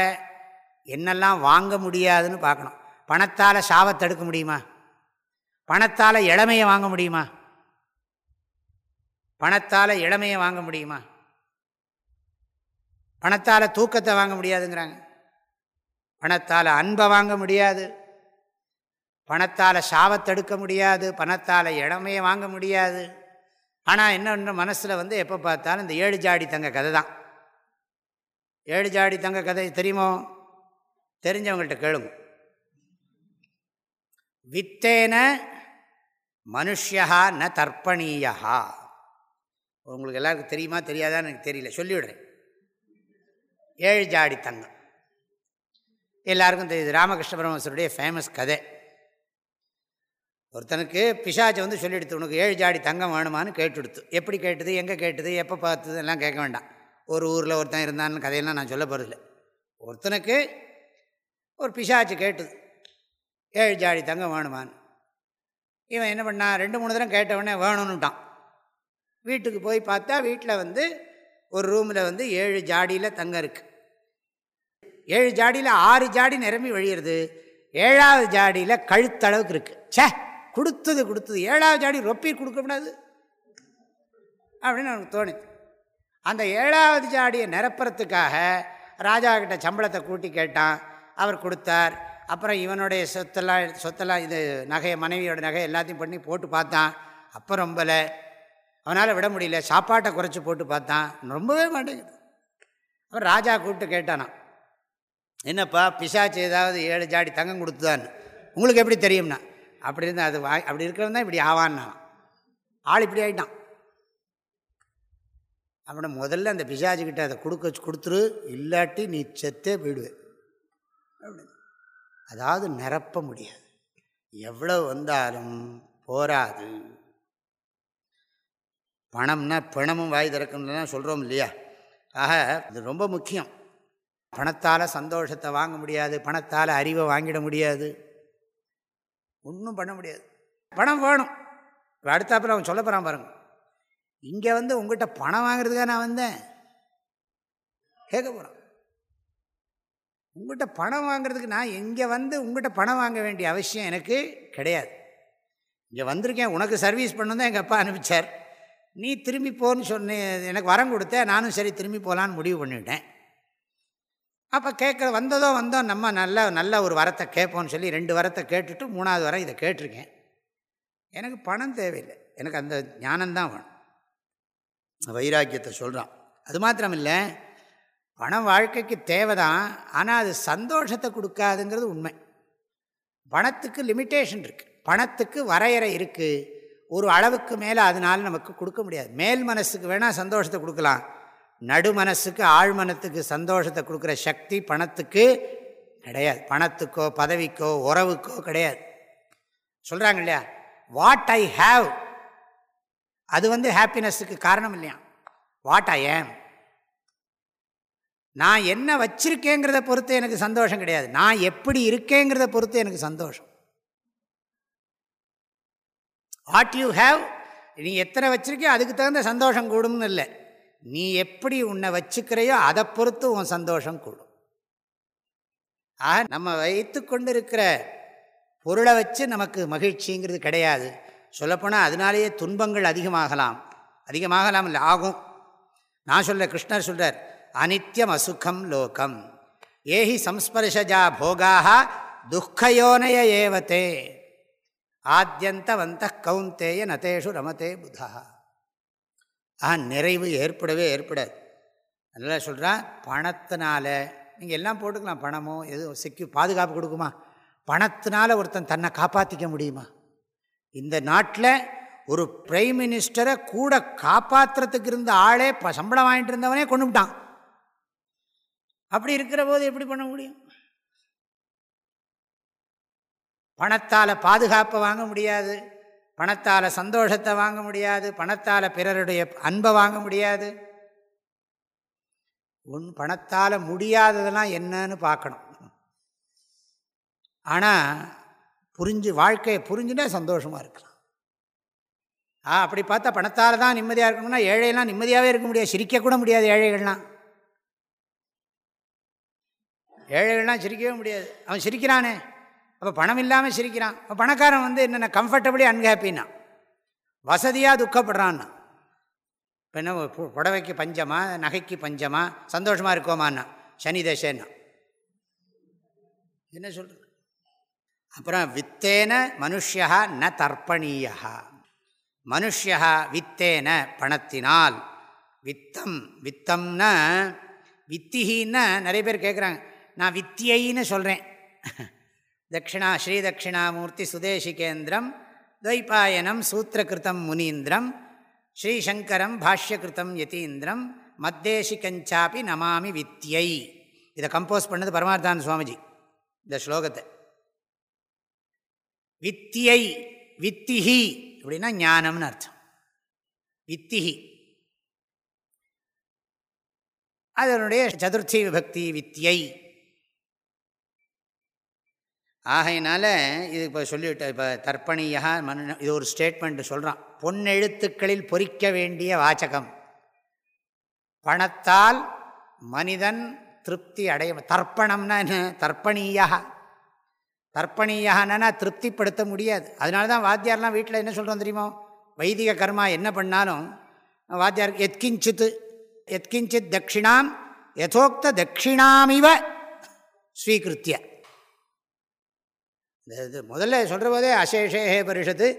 என்னெல்லாம் வாங்க முடியாதுன்னு பார்க்கணும். பணத்தால் சாவத்தை எடுக்க முடியுமா? பணத்தால் இளமையை வாங்க முடியுமா? பணத்தால் இளமையை வாங்க முடியுமா? பணத்தால் தூக்கத்தை வாங்க முடியாதுங்கிறாங்க. பணத்தால் அன்பை வாங்க முடியாது. பணத்தால் சாவத்தை முடியாது. பணத்தால் இடமையை வாங்க முடியாது. ஆனால் என்ன மனசில் வந்து எப்போ பார்த்தாலும் இந்த ஏழு ஜாடி தங்க கதை தான். ஏழு ஜாடி தங்க கதை தெரியுமோ? தெரிஞ்சவங்கள்ட்ட கேளுங்க. வித்தேன மனுஷியா ந தர்ப்பணீயா உங்களுக்கு எல்லாருக்கும் தெரியுமா தெரியாதான்னு எனக்கு தெரியல. சொல்லிவிடுறேன். ஏழு ஜாடி தங்கம். எல்லாருக்கும் தெரியுது ராமகிருஷ்ண பரமசருடைய ஃபேமஸ் கதை. ஒருத்தனுக்கு பிசாச்சை வந்து சொல்லிடுத்து உனக்கு ஏழு ஜாடி தங்கம் வேணுமான்னு கேட்டுடுத்து. எப்படி கேட்டுது எங்கே கேட்டுது எப்போ பார்த்தது? எல்லாம் கேட்க வேண்டாம். ஒரு ஊரில் ஒருத்தன் இருந்தான்னு கதையெல்லாம் நான் சொல்ல போகிறதில்ல ஒருத்தனுக்கு ஒரு பிசாச்சு கேட்டுது ஏழு ஜாடி தங்கம் வேணுமான்னு. இவன் என்ன பண்ணான் ரெண்டு மூணு தரம் கேட்டவொடனே வேணும்னுட்டான். வீட்டுக்கு போய் பார்த்தா வீட்டில் வந்து ஒரு ரூமில் வந்து ஏழு ஜாடியில் தங்கம் இருக்குது ஏழு ஜாடியில் ஆறு ஜாடி நிரம்பி வழியிறது. ஏழாவது ஜாடியில் கழுத்தளவுக்கு இருக்குது சே கொடுத்தது கொடுத்தது. ஏழாவது ஜாடி ரொப்பி கொடுக்கக்கூடாது அப்படின்னு அவனுக்கு தோணுது. அந்த ஏழாவது ஜாடியை நிரப்புறத்துக்காக ராஜா கிட்ட சம்பளத்தை கூட்டி கேட்டான். அவர் கொடுத்தார். அப்புறம் இவனுடைய சொத்தெல்லாம் சொத்தெல்லாம் இது நகையை மனைவியோட நகை எல்லாத்தையும் பண்ணி போட்டு பார்த்தான். அப்போ ரொம்பலை. அவனால் விட முடியல. சாப்பாட்டை குறைச்சி போட்டு பார்த்தான். ரொம்பவே மாட்டேங்குது. அப்புறம் ராஜா கூப்பிட்டு கேட்டானான் என்னப்பா பிசாச்சு ஏதாவது ஏழு ஜாடி தங்கம் கொடுத்துதான்னு. உங்களுக்கு எப்படி தெரியும்னா அப்படி இருந்தால் அது வா அப்படி இருக்கிறவன் தான் இப்படி ஆவான்னா ஆள் இப்படி ஆகிட்டான் அப்படி முதல்ல அந்த பிசாஜுக்கிட்ட அதை கொடுக்க கொடுத்துரு இல்லாட்டி நீ செத்தே போயிடுவேன் அப்படி. அதாவது நிரப்ப முடியாது. எவ்வளோ வந்தாலும் போராது. பணம்னா பிணமும் வாய் திறக்கணும்லாம் சொல்கிறோம் இல்லையா? ஆக இது ரொம்ப முக்கியம். பணத்தால் சந்தோஷத்தை வாங்க முடியாது பணத்தால் அறிவை வாங்கிட முடியாது. ஒன்றும் பண்ண முடியாது. பணம் வேணும். இப்போ அடுத்தாப்பில் அவன் சொல்ல போகிறான் பாருங்க. இங்கே வந்து உங்கள்கிட்ட பணம் வாங்குறதுக்காக நான் வந்தேன். கேட்க போகிறான் உங்கள்கிட்ட பணம் வாங்குறதுக்கு நான் இங்கே வந்து உங்கள்கிட்ட பணம் வாங்க வேண்டிய அவசியம் எனக்கு கிடையாது. இங்கே வந்திருக்கேன் உனக்கு சர்வீஸ் பண்ணு தான் எங்கள் அப்பா அனுப்பிச்சார். நீ திரும்பி போன்னு சொன்னேன் எனக்கு வரம் கொடுத்த நானும் சரி திரும்பி போகலான்னு முடிவு பண்ணிவிட்டேன் அப்போ கேட்குற வந்ததோ வந்தோம் நம்ம நல்ல நல்ல ஒரு வரத்தை கேட்போம்னு சொல்லி ரெண்டு வரத்தை கேட்டுட்டு மூணாவது வரம் இதை கேட்டிருக்கேன். எனக்கு பணம் தேவையில்லை. எனக்கு அந்த ஞானந்தான் வேணும். வைராக்கியத்தை சொல்கிறான் அது மாத்திரம் இல்லை பணம் வாழ்க்கைக்கு தேவை தான் ஆனால் அது சந்தோஷத்தை கொடுக்காதுங்கிறது உண்மை. பணத்துக்கு லிமிட்டேஷன் இருக்குது பணத்துக்கு வரையறை இருக்குது ஒரு அளவுக்கு மேலே அதனால் நமக்கு கொடுக்க முடியாது. மேல் மனசுக்கு வேணால் சந்தோஷத்தை கொடுக்கலாம். நடு மனசுக்கு ஆழ்மனத்துக்கு சந்தோஷத்தை கொடுக்குற சக்தி பணத்துக்கு கிடையாது. பணத்துக்கோ பதவிக்கோ உறவுக்கோ கிடையாது. சொல்கிறாங்க இல்லையா? வாட் ஐ ஹாவ் அது வந்து ஹாப்பினஸுக்கு காரணம் இல்லையா? வாட் ஐ ஏம் நான் என்ன வச்சிருக்கேங்கிறத பொறுத்து எனக்கு சந்தோஷம் கிடையாது. நான் எப்படி இருக்கேங்கிறத பொறுத்து எனக்கு சந்தோஷம். வாட் யூ ஹாவ் நீ எத்தனை வச்சிருக்கியோ அதுக்கு தகுந்த சந்தோஷம் கூடும்னு இல்லை. நீ எப்படி உன்னை வச்சுக்கிறையோ அதை பொறுத்து உன் சந்தோஷம் கூடும். ஆக நம்ம வைத்து கொண்டிருக்கிற பொருளை வச்சு நமக்கு மகிழ்ச்சிங்கிறது கிடையாது. சொல்லப்போனால் அதனாலேயே துன்பங்கள் அதிகமாகலாம். அதிகமாகலாம் இல்லை ஆகும். நான் சொல்ல கிருஷ்ணர் சொல்கிறார் அனித்யம் அசுகம் லோகம். ஏஹி சம்ஸ்பர்ஷஜா போகாக துக்கயோனய ஏவத்தே ஆத்தியந்த வந்த கவுந்தேய நதேஷு ரமதே புதா ஆ நிறைவு ஏற்படவே ஏற்படாது. அதனால் சொல்கிறான் பணத்தினால நீங்கள் எல்லாம் போட்டுக்கலாம் பணமோ எதுவும் செக்யூ பாதுகாப்பு கொடுக்குமா? பணத்தினால ஒருத்தன் தன்னை காப்பாற்றிக்க முடியுமா? இந்த நாட்டில் ஒரு பிரைம் மினிஸ்டரை கூட காப்பாற்றுறதுக்கு இருந்த ஆளே இப்போ சம்பளம் வாங்கிட்டு இருந்தவனே கொண்டு விட்டான். அப்படி இருக்கிற போது எப்படி பண்ண முடியும்? பணத்தால் பாதுகாப்பை வாங்க முடியாது. பணத்தால் சந்தோஷத்தை வாங்க முடியாது பணத்தால் பிறருடைய அன்பை வாங்க முடியாது. உன் பணத்தால் முடியாததெல்லாம் என்னன்னு பார்க்கணும். ஆனால் புரிஞ்சு வாழ்க்கையை புரிஞ்சுட்டா சந்தோஷமாக இருக்கலாம். ஆ அப்படி பார்த்தா பணத்தால் தான் நிம்மதியாக இருக்கணும்னா ஏழையெல்லாம் நிம்மதியாகவே இருக்க முடியாது சிரிக்கக்கூட முடியாது ஏழைகள்லாம். ஏழைகள்லாம் சிரிக்கவே முடியாது. அவன் சிரிக்கிறானே. அப்போ பணம் இல்லாமல் சிரிக்கிறான். இப்போ பணக்காரன் வந்து என்னென்ன கம்ஃபர்டபுளி அன்ஹாப்பின்னா வசதியாக துக்கப்படுறான்னா இப்போ என்ன புடவைக்கு பஞ்சமா நகைக்கு பஞ்சமா சந்தோஷமாக இருக்கோமான்னா சனி தசைன்னா. என்ன சொல்கிறது அப்புறம் வித்தேன மனுஷியா ந தர்ப்பணீயா. மனுஷியா வித்தேன பணத்தினால் வித்தம் வித்தம்னா வித்திகின்னா நிறைய பேர் கேட்குறாங்க நான் வித்தியைன்னு சொல்கிறேன் தட்சிணா ஸ்ரீதட்சிணாமூர்த்தி சுதேசிகேந்திரம் துவைபாயனம் சூத்திரகிருத்தம் முனீந்திரம் ஸ்ரீசங்கரம் பாஷ்யகிருத்தம் யதீந்திரம் மத்தேசிகஞ்சாப்பி நமாமி வித்யை. இதை கம்போஸ் பண்ணது பரமார்த்தான் சுவாமிஜி இந்த ஸ்லோகத்தை. வித்தியை வித்திஹி அப்படின்னா ஞானம்னு அர்த்தம். வித்திஹி. அதனுடைய சதுர்த்தி விபக்தி வித்தியை ஆகையினால இது இப்போ சொல்லிவிட்டு இப்போ தர்ப்பணியா மன இது ஒரு ஸ்டேட்மெண்ட் சொல்கிறான் பொன்னெழுத்துக்களில் பொறிக்க வேண்டிய வாச்சகம் பணத்தால் மனிதன் திருப்தி அடைய தர்ப்பணம்னா என்ன? தர்ப்பணீயா தர்ப்பணீயானா திருப்திப்படுத்த முடியாது. அதனால தான் வாத்தியார்லாம் வீட்டில் என்ன சொல்கிறோம் தெரியுமோ? வைதிக கர்மா என்ன பண்ணாலும் வாத்தியார் எத்கிஞ்சித்து எத்கிஞ்சித் தட்சிணாம் யதோக்த தட்சிணாமிவ ஸ்வீகிருத்திய இது முதல்ல சொல்கிற போதே அசேஷே ஹே பரிஷத்து.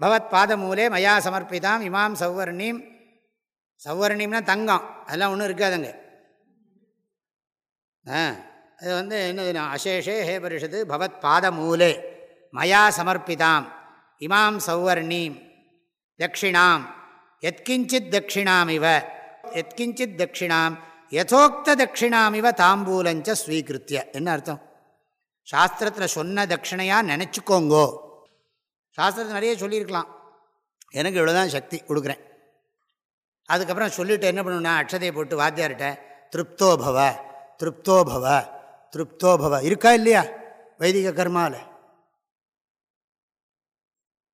பவத் பாதமூலே மயா சமர்ப்பிதாம் இமாம் சௌவர்ணீம். சௌவர்ணிம்னா தங்கம். அதெல்லாம் ஒன்றும் இருக்காதுங்க. ஆ அது வந்து என்னது அசேஷே ஹே பரிஷத்து பவத் பாதமூலே மயா சமர்ப்பிதாம் இமாம் சௌவர்ணீம். தட்சிணாம். எத்கிஞ்சித் தட்சிணாம் இவ எத்கிஞ்சித் தட்சிணாம். யதோக்த தட்சிணாம் இவ தாம்பூலஞ்ச ஸ்வீகிருத்திய என்ன அர்த்தம்? சாஸ்திரத்தில் சொன்ன தட்சிணையாக நினச்சிக்கோங்கோ. சாஸ்திரத்தை நிறைய சொல்லியிருக்கலாம். எனக்கு இவ்வளோதான் சக்தி கொடுக்குறேன். அதுக்கப்புறம் சொல்லிவிட்டு என்ன பண்ணுன்னா அக்ஷதையை போட்டு வாத்தியார்கிட்ட திருப்தோபவ திருப்தோபவ திருப்தோபவ இருக்கா இல்லையா? வைதிக கர்மாவில்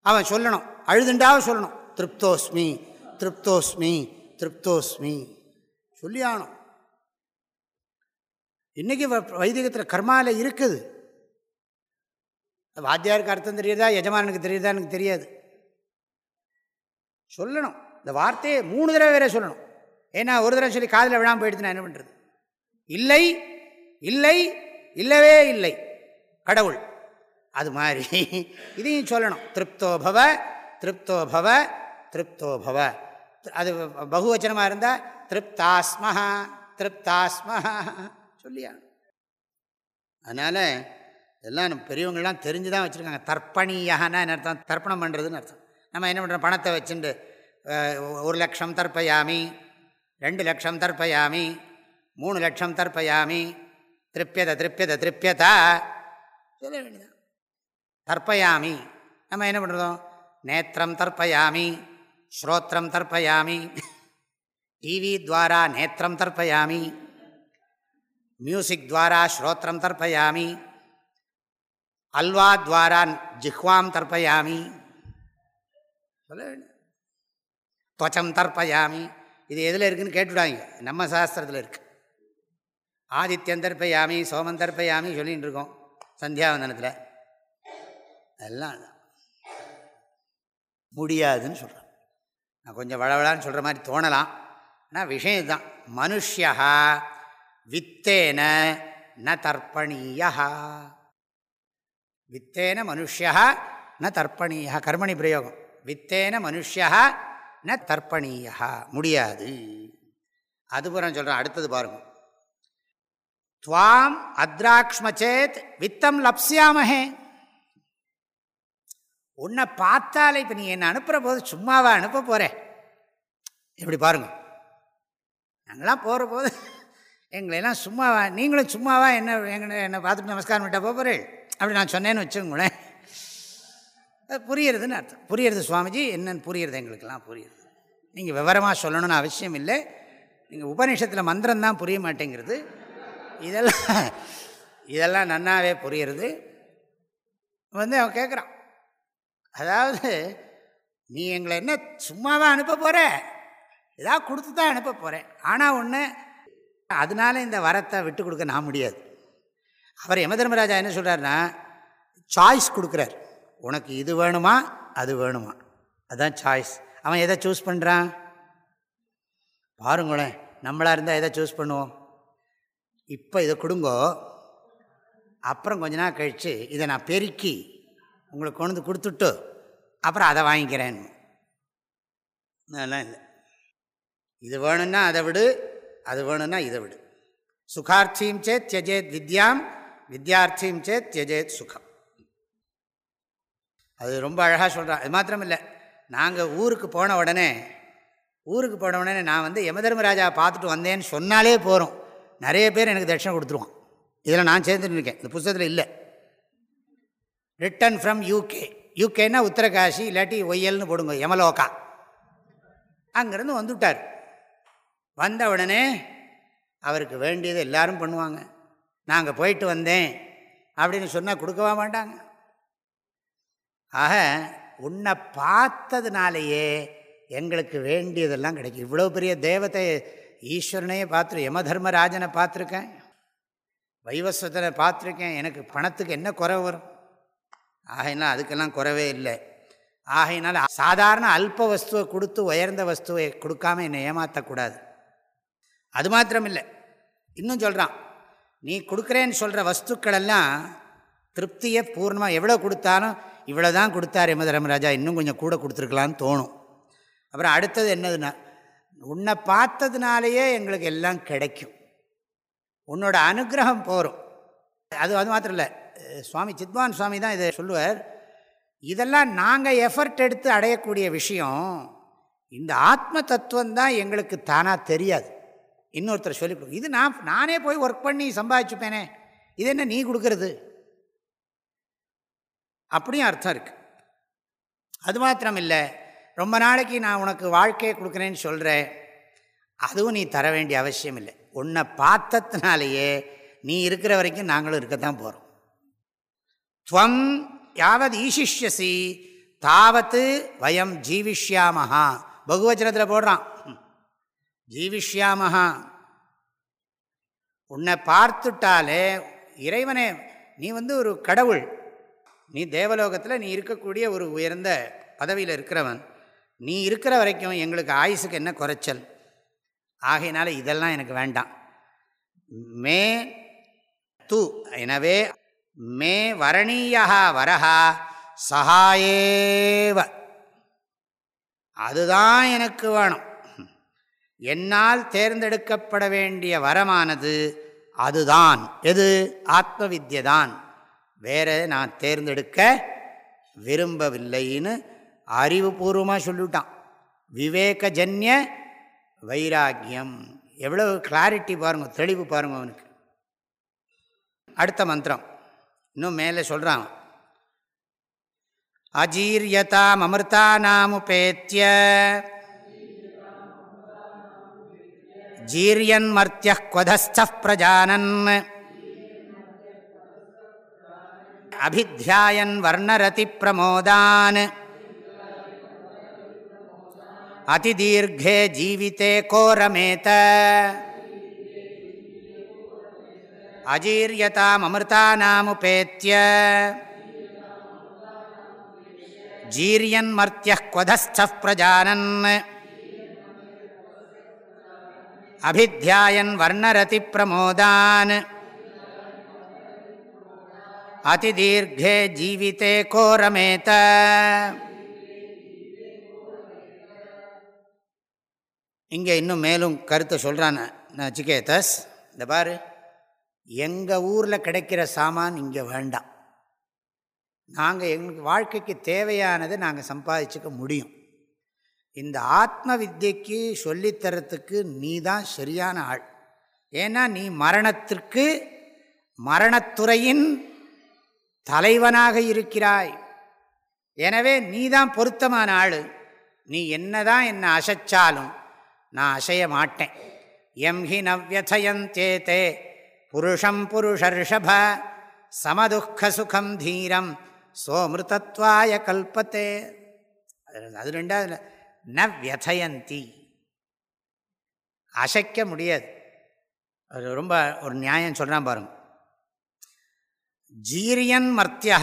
அவன் சொல்லணும். அழுதுண்டாவும் சொல்லணும். திருப்தோஸ்மி திருப்தோஸ்மி திருப்தோஸ்மி. சொல்லி ஆகணும் இன்றைக்கி வைதிகத்தில் கர்மாவில் இருக்குது. வாத்தியாருக்கு அர்த்தம் தெரியுதா? எஜமானனுக்கு தெரியுதா? எனக்கு தெரியாது. சொல்லணும். இந்த வார்த்தையை மூணு தடவை வேற சொல்லணும். ஏன்னா ஒரு தடவை சொல்லி காதில் விழாமல் போயிடுது நான் என்ன பண்ணுறது இல்லை இல்லை இல்லவே இல்லை. கடவுள். அது மாதிரி. இதையும் சொல்லணும். திருப்தோபவ திருப்தோபவ திருப்தோபவ அது பகுவச்சனமாக இருந்தால் திருப்தாஸ்மஹா திருப்தாஸ்மஹா. சொல்லியா அதனால் இதெல்லாம் நம்ம பெரியவங்கள்லாம் தெரிஞ்சு தான் வச்சுருக்காங்க தர்ப்பணியாகனா அர்த்தம்? தர்ப்பணம் பண்ணுறதுன்னு அர்த்தம். நம்ம என்ன பண்ணுறோம் பணத்தை வச்சுட்டு ஒரு லட்சம் தர்ப்பயாமி ரெண்டு லட்சம் தர்ப்பயாமி மூணு லட்சம் தர்ப்பயாமி திருப்பியதை திருப்பியதை திருப்பியதா சொல்ல வேண்டியதான் தர்ப்பயாமி நம்ம என்ன பண்ணுறோம் நேத்திரம் தர்ப்பயாமி ஸ்ரோத்திரம் தர்ப்பயாமி டிவி துவாரா நேத்திரம் தர்ப்பயாமி மியூசிக் துவாரா ஸ்ரோத்திரம் தர்ப்பயாமி அல்வா துவாரா ஜிஹ்வாம் தர்ப்பயாமி. சொல்ல துவச்சம் தர்ப்பயாமி. இது எதில் இருக்குதுன்னு கேட்டுவிடாங்க நம்ம சாஸ்திரத்தில் இருக்குது ஆதித்யன் தர்ப்பயாமி சோமன் தர்ப்பயாமி சொல்லிகிட்டு இருக்கோம். சந்தியாவந்தனத்தில் எல்லாம் முடியாதுன்னு சொல்கிறேன் நான் கொஞ்சம் வளவளான்னு சொல்கிற மாதிரி தோணலாம். ஆனால் விஷயம் தான் மனுஷியா வித்தேன ந தர்ப்பணீயா வித்தேன மனுஷியா ந தர்ப்பணீயா கர்மணி பிரயோகம். வித்தேன மனுஷியா ந தர்ப்பணீயா முடியாது. அதுபுறம் சொல்கிறேன் அடுத்தது பாருங்கள் துவாம் அத்ராக்ஷ்மச்சேத் வித்தம் லப்சியாமஹே உன்னை பார்த்தாலே இப்போ நீ என்னை அனுப்புகிற போது சும்மாவா அனுப்ப போகிறேன் இப்படி பாருங்க. நாங்களாம் போகிற போது எங்களெல்லாம் சும்மாவா நீங்களும் சும்மாவா என்ன எங்களை என்னை பார்த்துட்டு நமஸ்காரம் விட்டால் போகிறேன் அப்படி நான் சொன்னேன்னு வச்சுங்களேன் அது புரியுறதுன்னு அர்த்தம். புரியுறது சுவாமிஜி என்னென்னு புரியுறது எங்களுக்கெல்லாம் புரியுது. நீங்கள் விவரமாக சொல்லணும்னு அவசியம் இல்லை. நீங்கள் உபநிஷத்தில் மந்திரம்தான் புரிய மாட்டேங்கிறது. இதெல்லாம் இதெல்லாம் நன்னாவே புரியுறது. வந்து அவன் கேட்குறான் அதாவது நீ எங்களை என்ன சும்மாவாக அனுப்ப போகிற ஏதாவது கொடுத்து தான் அனுப்ப போகிறேன் ஆனால் ஒன்று அதனால இந்த வரத்தை விட்டு கொடுக்க நான் முடியாது. அவர் யம தர்மராஜா என்ன சொல்கிறாருன்னா சாய்ஸ் கொடுக்குறார். உனக்கு இது வேணுமா அது வேணுமா? அதுதான் சாய்ஸ் அவன் எதை சூஸ் பண்ணுறான் பாருங்களேன் நம்மளாக இருந்தால் எதை சூஸ் பண்ணுவோம்? இப்போ இதை கொடுங்கோ. அப்புறம் கொஞ்ச நாள் கழித்து இதை நான் பெருக்கி உங்களுக்கு கொண்டு வந்து கொடுத்துட்டு அப்புறம் அதை வாங்கிக்கிறேன். அதெல்லாம் இல்லை. இது வேணும்னா அதை விடு அது வேணும்னா இதை விடு. சுகார்த்தியும் சேத் தியஜேத் வித்யாம் வித்யார்த்தியும் சேத் தியஜேத் சுகம். அது ரொம்ப அழகாக சொல்கிறான் அது மாத்திரம் இல்லை நாங்கள் ஊருக்கு போன உடனே ஊருக்கு போன உடனே நான் வந்து யமதர்மராஜா பார்த்துட்டு வந்தேன்னு சொன்னாலே போகிறோம் நிறைய பேர் எனக்கு தட்சிணம் கொடுத்துருவான். இதில் நான் சேர்ந்துட்டு இருக்கேன். இந்த புத்தகத்தில் இல்லை. ரிட்டன் ஃப்ரம் யூகே யூகேன்னா உத்தரகாசி இல்லாட்டி ஒய்யல்னு போடுங்க யமலோகா. அங்கேருந்து வந்துவிட்டார் வந்த உடனே அவருக்கு வேண்டியது எல்லாரும் பண்ணுவாங்க. நாங்கள் போயிட்டு வந்தேன் அப்படின்னு சொன்னால் கொடுக்கவா மாட்டாங்க. ஆக உன்னை பார்த்ததுனாலேயே எங்களுக்கு வேண்டியதெல்லாம் கிடைக்கும். இவ்வளோ பெரிய தேவத்தை ஈஸ்வரனையே பார்த்துரு யமதர்மராஜனை பார்த்துருக்கேன் வைவஸ்வத்தனை பார்த்துருக்கேன். எனக்கு பணத்துக்கு என்ன குறை வரும்? ஆகையினால் அதுக்கெல்லாம் குறவே இல்லை. ஆகையினால் சாதாரண அல்ப வஸ்துவை கொடுத்து உயர்ந்த வஸ்துவை கொடுக்காம என்னை ஏமாற்றக்கூடாது அது மாத்திரம் இல்லை இன்னும் சொல்கிறான் நீ கொடுக்குறேன்னு சொல்கிற வஸ்துக்களெல்லாம் திருப்தியை பூர்ணமாக எவ்வளோ கொடுத்தாலும் இவ்வளோ தான் கொடுத்தார் யமதரமராஜா இன்னும் கொஞ்சம் கூட கொடுத்துருக்கலான்னு தோணும். அப்புறம் அடுத்தது என்னதுன்னா உன்னை பார்த்ததுனாலேயே எங்களுக்கு எல்லாம் கிடைக்கும். உன்னோட அனுகிரகம் போகும் அது அது மாத்திரம் இல்லை சுவாமி சித்வான் சுவாமி தான் இதை சொல்லுவார். இதெல்லாம் நாங்கள் எஃபர்ட் எடுத்து அடையக்கூடிய விஷயம் இந்த ஆத்ம தத்துவம் தான் எங்களுக்கு தானாக தெரியாது. இன்னொருத்தர் சொல்லிக் கொடு. இது நான் நானே போய் ஒர்க் பண்ணி சம்பாதிச்சுப்பேனே. இது என்ன நீ கொடுக்கறது? அப்படியும் அர்த்தம் இருக்குது அது மாத்திரம் இல்லை ரொம்ப நாளைக்கு நான் உனக்கு வாழ்க்கையை கொடுக்குறேன்னு சொல்கிறேன் அதுவும் நீ தர வேண்டிய அவசியம் இல்லை. உன்னை பார்த்ததுனாலேயே நீ இருக்கிற வரைக்கும் நாங்களும் இருக்கத்தான் போகிறோம் துவம் யாவது ஈசிஷ்யசி தாவத்து வயம் ஜீவிஷ்யாமஹா. பகுவச்சனத்தில் போடுறான். ஜீவிஷ்யாமஹா. உன்னை பார்த்துட்டாலே இறைவனே நீ வந்து ஒரு கடவுள். நீ தேவலோகத்தில் நீ இருக்கக்கூடிய ஒரு உயர்ந்த பதவியில் இருக்கிறவன். நீ இருக்கிற வரைக்கும் எங்களுக்கு ஆயுசுக்கு என்ன குறைச்சல்? ஆகையினால இதெல்லாம் எனக்கு வேண்டாம். மே து எனவே மே வரணீயா வரஹா சஹாயேவ. அதுதான் எனக்கு வேணும். என்னால் தேர்ந்தெடுக்கப்பட வேண்டிய வரமானது அதுதான். எது? ஆத்ம வித்யதான் வேற நான் தேர்ந்தெடுக்க விரும்பவில்லைன்னு அறிவுபூர்வமாக சொல்லிவிட்டான். விவேகஜன்ய வைராக்கியம். எவ்வளோ கிளாரிட்டி பாருங்கள் தெளிவு பாருங்கள் அவனுக்கு. அடுத்த மந்திரம். இன்னும் மேலே சொல்கிறான் அஜீரியதாம் அமிர்தானாமுபேத்திய ஜீரியன்மர்த்திய கொதஸ்த பிரஜானன். அபித்தியாயன் வர்ணரதி பிரமோதான். அதிதீர்கே ஜீவிதே கோரமேத. அஜீரியதாமிருதானாமுபேத்திய ஜீரியன்மர்த்திய கொதஸ்த அபித்தியாயன் வர்ணரதி பிரமோதான். அதிதீர்கே ஜீவிதே கோரமேத. இங்கே இன்னும் மேலும் கருத்தை சொல்கிறான் நச்சிகேதஸ். இந்த பாரு எங்கள் ஊரில் கிடைக்கிற சாமான் இங்கே வேண்டாம். நாங்கள் எங்களுக்கு வாழ்க்கைக்கு தேவையானது நாங்கள் சம்பாதிச்சுக்க முடியும். இந்த ஆத்ம வித்தியக்கு சொல்லித்தரத்துக்கு நீ தான் சரியான ஆள். ஏன்னா நீ மரணத்திற்கு மரணத்துறையின் தலைவனாக இருக்கிறாய். எனவே நீ தான் பொருத்தமான ஆள். நீ என்னதான் என்னை அசைச்சாலும் நான் அசைய மாட்டேன். எம் ஹி நவ்யதயந்தேதே புருஷம் புருஷர்ஷப சுகம் தீரம் சோமிருதத்வாய கல்பத்தே. அது ரெண்டாவது ந வியதயந்தி அசைக்க முடியாது. அது ரொம்ப ஒரு நியாயம் சொல்கிறான் பாருங்க. ஜீரியன் மர்த்தியா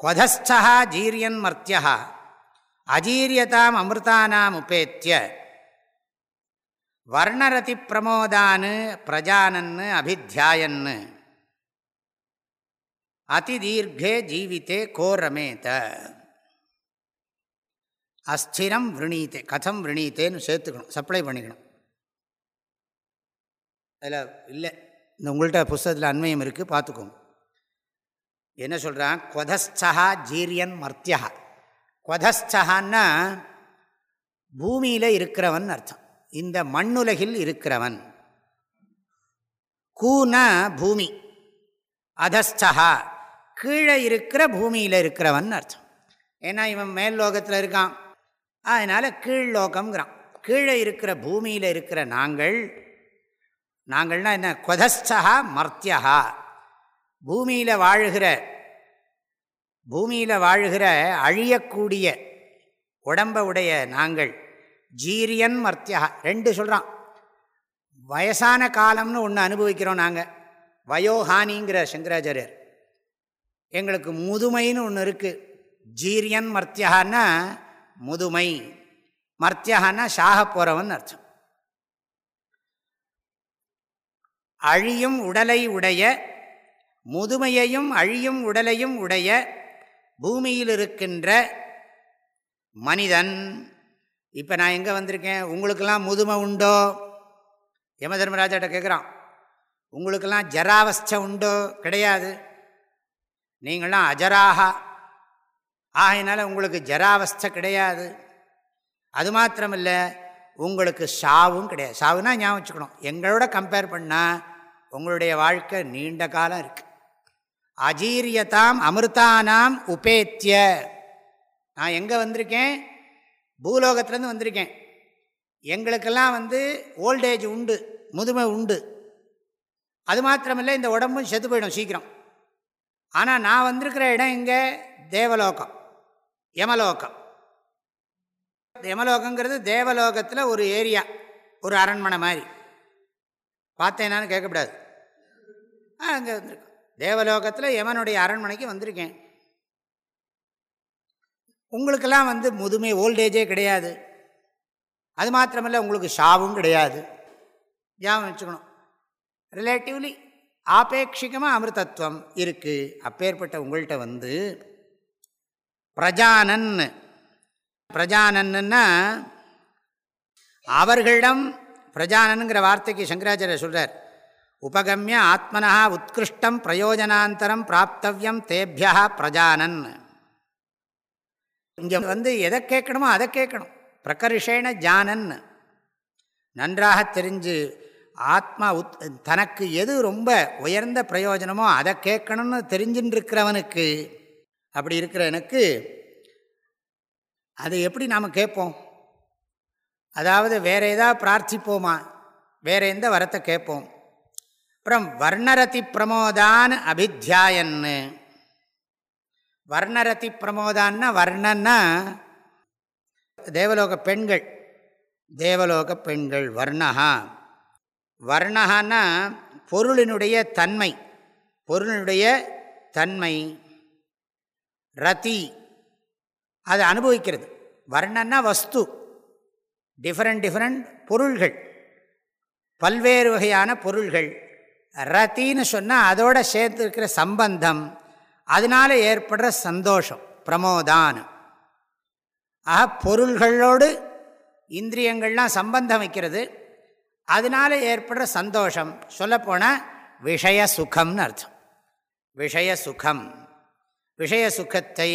கொதஸ்தா ஜீரியன் மர்த்தியா அஜீரியதாம் அமிர்தானாம் உபேத்திய வர்ணரதி பிரமோதான்னு பிரஜானன்னு அபித்தியாயன்னு அதிதீர்கே ஜீவித்தே கோரமேத அஸ்திரம் விரணீத்தே கதம் விரணீத்தேன்னு சேர்த்துக்கணும் சப்ளை பண்ணிக்கணும். அதில் இல்லை இந்த உங்கள்கிட்ட புஸ்தகத்தில் அண்மையம் இருக்குது பார்த்துக்கோங்க. என்ன சொல்கிறான் கொதஸ்தகா ஜீரியன் மர்த்தியா கொதஸ்தகான்னா பூமியில் இருக்கிறவன் அர்த்தம். இந்த மண்ணுலகில் இருக்கிறவன். கூன பூமி. அதஸ்தகா கீழே இருக்கிற பூமியில் இருக்கிறவன் அர்த்தம். ஏன்னா இவன் மேல் லோகத்தில் இருக்கான். அதனால் கீழ்லோகம்ங்கிறான். கீழே இருக்கிற பூமியில் இருக்கிற நாங்கள் நாங்கள்னால் என்ன? கொதஸ்தா மர்த்தியா பூமியில் வாழுகிற பூமியில் வாழுகிற அழியக்கூடிய உடம்ப உடைய நாங்கள் ஜீரியன் மர்த்தியா ரெண்டு சொல்கிறான் வயசான காலம்னு ஒன்று அனுபவிக்கிறோம் நாங்கள் வயோஹானிங்கிற சங்கராச்சாரியர். எங்களுக்கு முதுமைன்னு ஒன்று இருக்குது ஜீரியன் மர்த்தியான்னா முதுமை மர்த்தியான்னா சாக போகிறவன் அர்த்தம். அழியும் உடலை உடைய முதுமையையும் அழியும் உடலையும் உடைய பூமியில் இருக்கின்ற மனிதன். இப்போ நான் எங்கே வந்திருக்கேன்? உங்களுக்கெல்லாம் முதுமை உண்டோ? யம தர்மராஜாட்ட கேட்குறான் உங்களுக்கெல்லாம் ஜராவஸ்தை உண்டோ? கிடையாது. நீங்களாம் அஜராகா ஆகையினால உங்களுக்கு ஜராவஸ்தை கிடையாது. அது மாத்திரமில்லை உங்களுக்கு சாவும் கிடையாது. சாவுனா ஞாபகம் வச்சுக்கணும். எங்களோட கம்பேர் பண்ணால் உங்களுடைய வாழ்க்கை நீண்ட காலம் இருக்குது அஜீரியதாம் அமிர்தானாம் உபேத்திய நான் எங்கே வந்திருக்கேன்? பூலோகத்துலேருந்து வந்திருக்கேன். எங்களுக்கெல்லாம் வந்து ஓல்டேஜ் உண்டு முதுமை உண்டு. அது மாத்திரமில்லை இந்த உடம்பும் செத்து போயிடும் சீக்கிரம். ஆனால் நான் வந்திருக்கிற இடம் இங்கே தேவலோகம். யமலோகம். யமலோகங்கிறது தேவலோகத்தில் ஒரு ஏரியா ஒரு அரண்மனை மாதிரி. பார்த்தேனான்னு கேட்கக்கூடாது. ஆ அங்கே வந்திருக்கோம். தேவலோகத்தில் யமனுடைய அரண்மனைக்கு வந்திருக்கேன். உங்களுக்கெல்லாம் வந்து முதுமை ஓல்டேஜே கிடையாது. அது மாத்திரமல்ல உங்களுக்கு ஷாவும் கிடையாது. ஞாபகம் வச்சுக்கணும். ரிலேட்டிவ்லி ஆபேட்சிகமாக அமிர்தத்துவம் இருக்குது அப்பேற்பட்ட உங்கள்கிட்ட வந்து பிரஜானன் பிரஜானன்னா அவர்களிடம் பிரஜானனுங்கிற வார்த்தைக்கு சங்கராச்சாரியர் சொல்கிறார் உபகமிய ஆத்மனா உத்கிருஷ்டம் பிரயோஜனாந்தரம் பிராப்தவியம் தேபியா பிரஜானன். இங்கே வந்து எதை கேட்கணுமோ அதை கேட்கணும். பிரகர்ஷேண ஜானன். நன்றாக தெரிஞ்சு ஆத்மா உத் தனக்கு எது ரொம்ப உயர்ந்த பிரயோஜனமோ அதை கேட்கணும்னு தெரிஞ்சுட்டு இருக்கிறவனுக்கு அப்படி இருக்கிற எனக்கு அதை எப்படி நாம் கேட்போம்? அதாவது வேறு ஏதாவது பிரார்த்திப்போமா? வேறு எந்த வரத்தை கேட்போம்? அப்புறம் வர்ணரதி பிரமோதான் அபித்தியாயன்னு வர்ணரதி பிரமோதான்னா வர்ணன்னா தேவலோக பெண்கள். தேவலோக பெண்கள் வர்ணஹா. வர்ணஹான்னா பொருளினுடைய தன்மை. பொருளினுடைய தன்மை. ரதி. அதை அனுபவிக்கிறது. வர்ணன்னா வஸ்து. டிஃப்ரெண்ட் டிஃப்ரெண்ட் பொருள்கள். பல்வேறு வகையான பொருள்கள். ரத்தின்னு சொன்னால் அதோட சேர்த்துருக்கிற சம்பந்தம். அதனால் ஏற்படுற சந்தோஷம். பிரமோதான் ஆக பொருள்களோடு இந்திரியங்கள்லாம் சம்பந்தம் வைக்கிறது. அதனால் ஏற்படுற சந்தோஷம். சொல்லப்போனால் விஷய சுகம்னு அர்த்தம். விஷய சுகம் விஷய சுகத்தை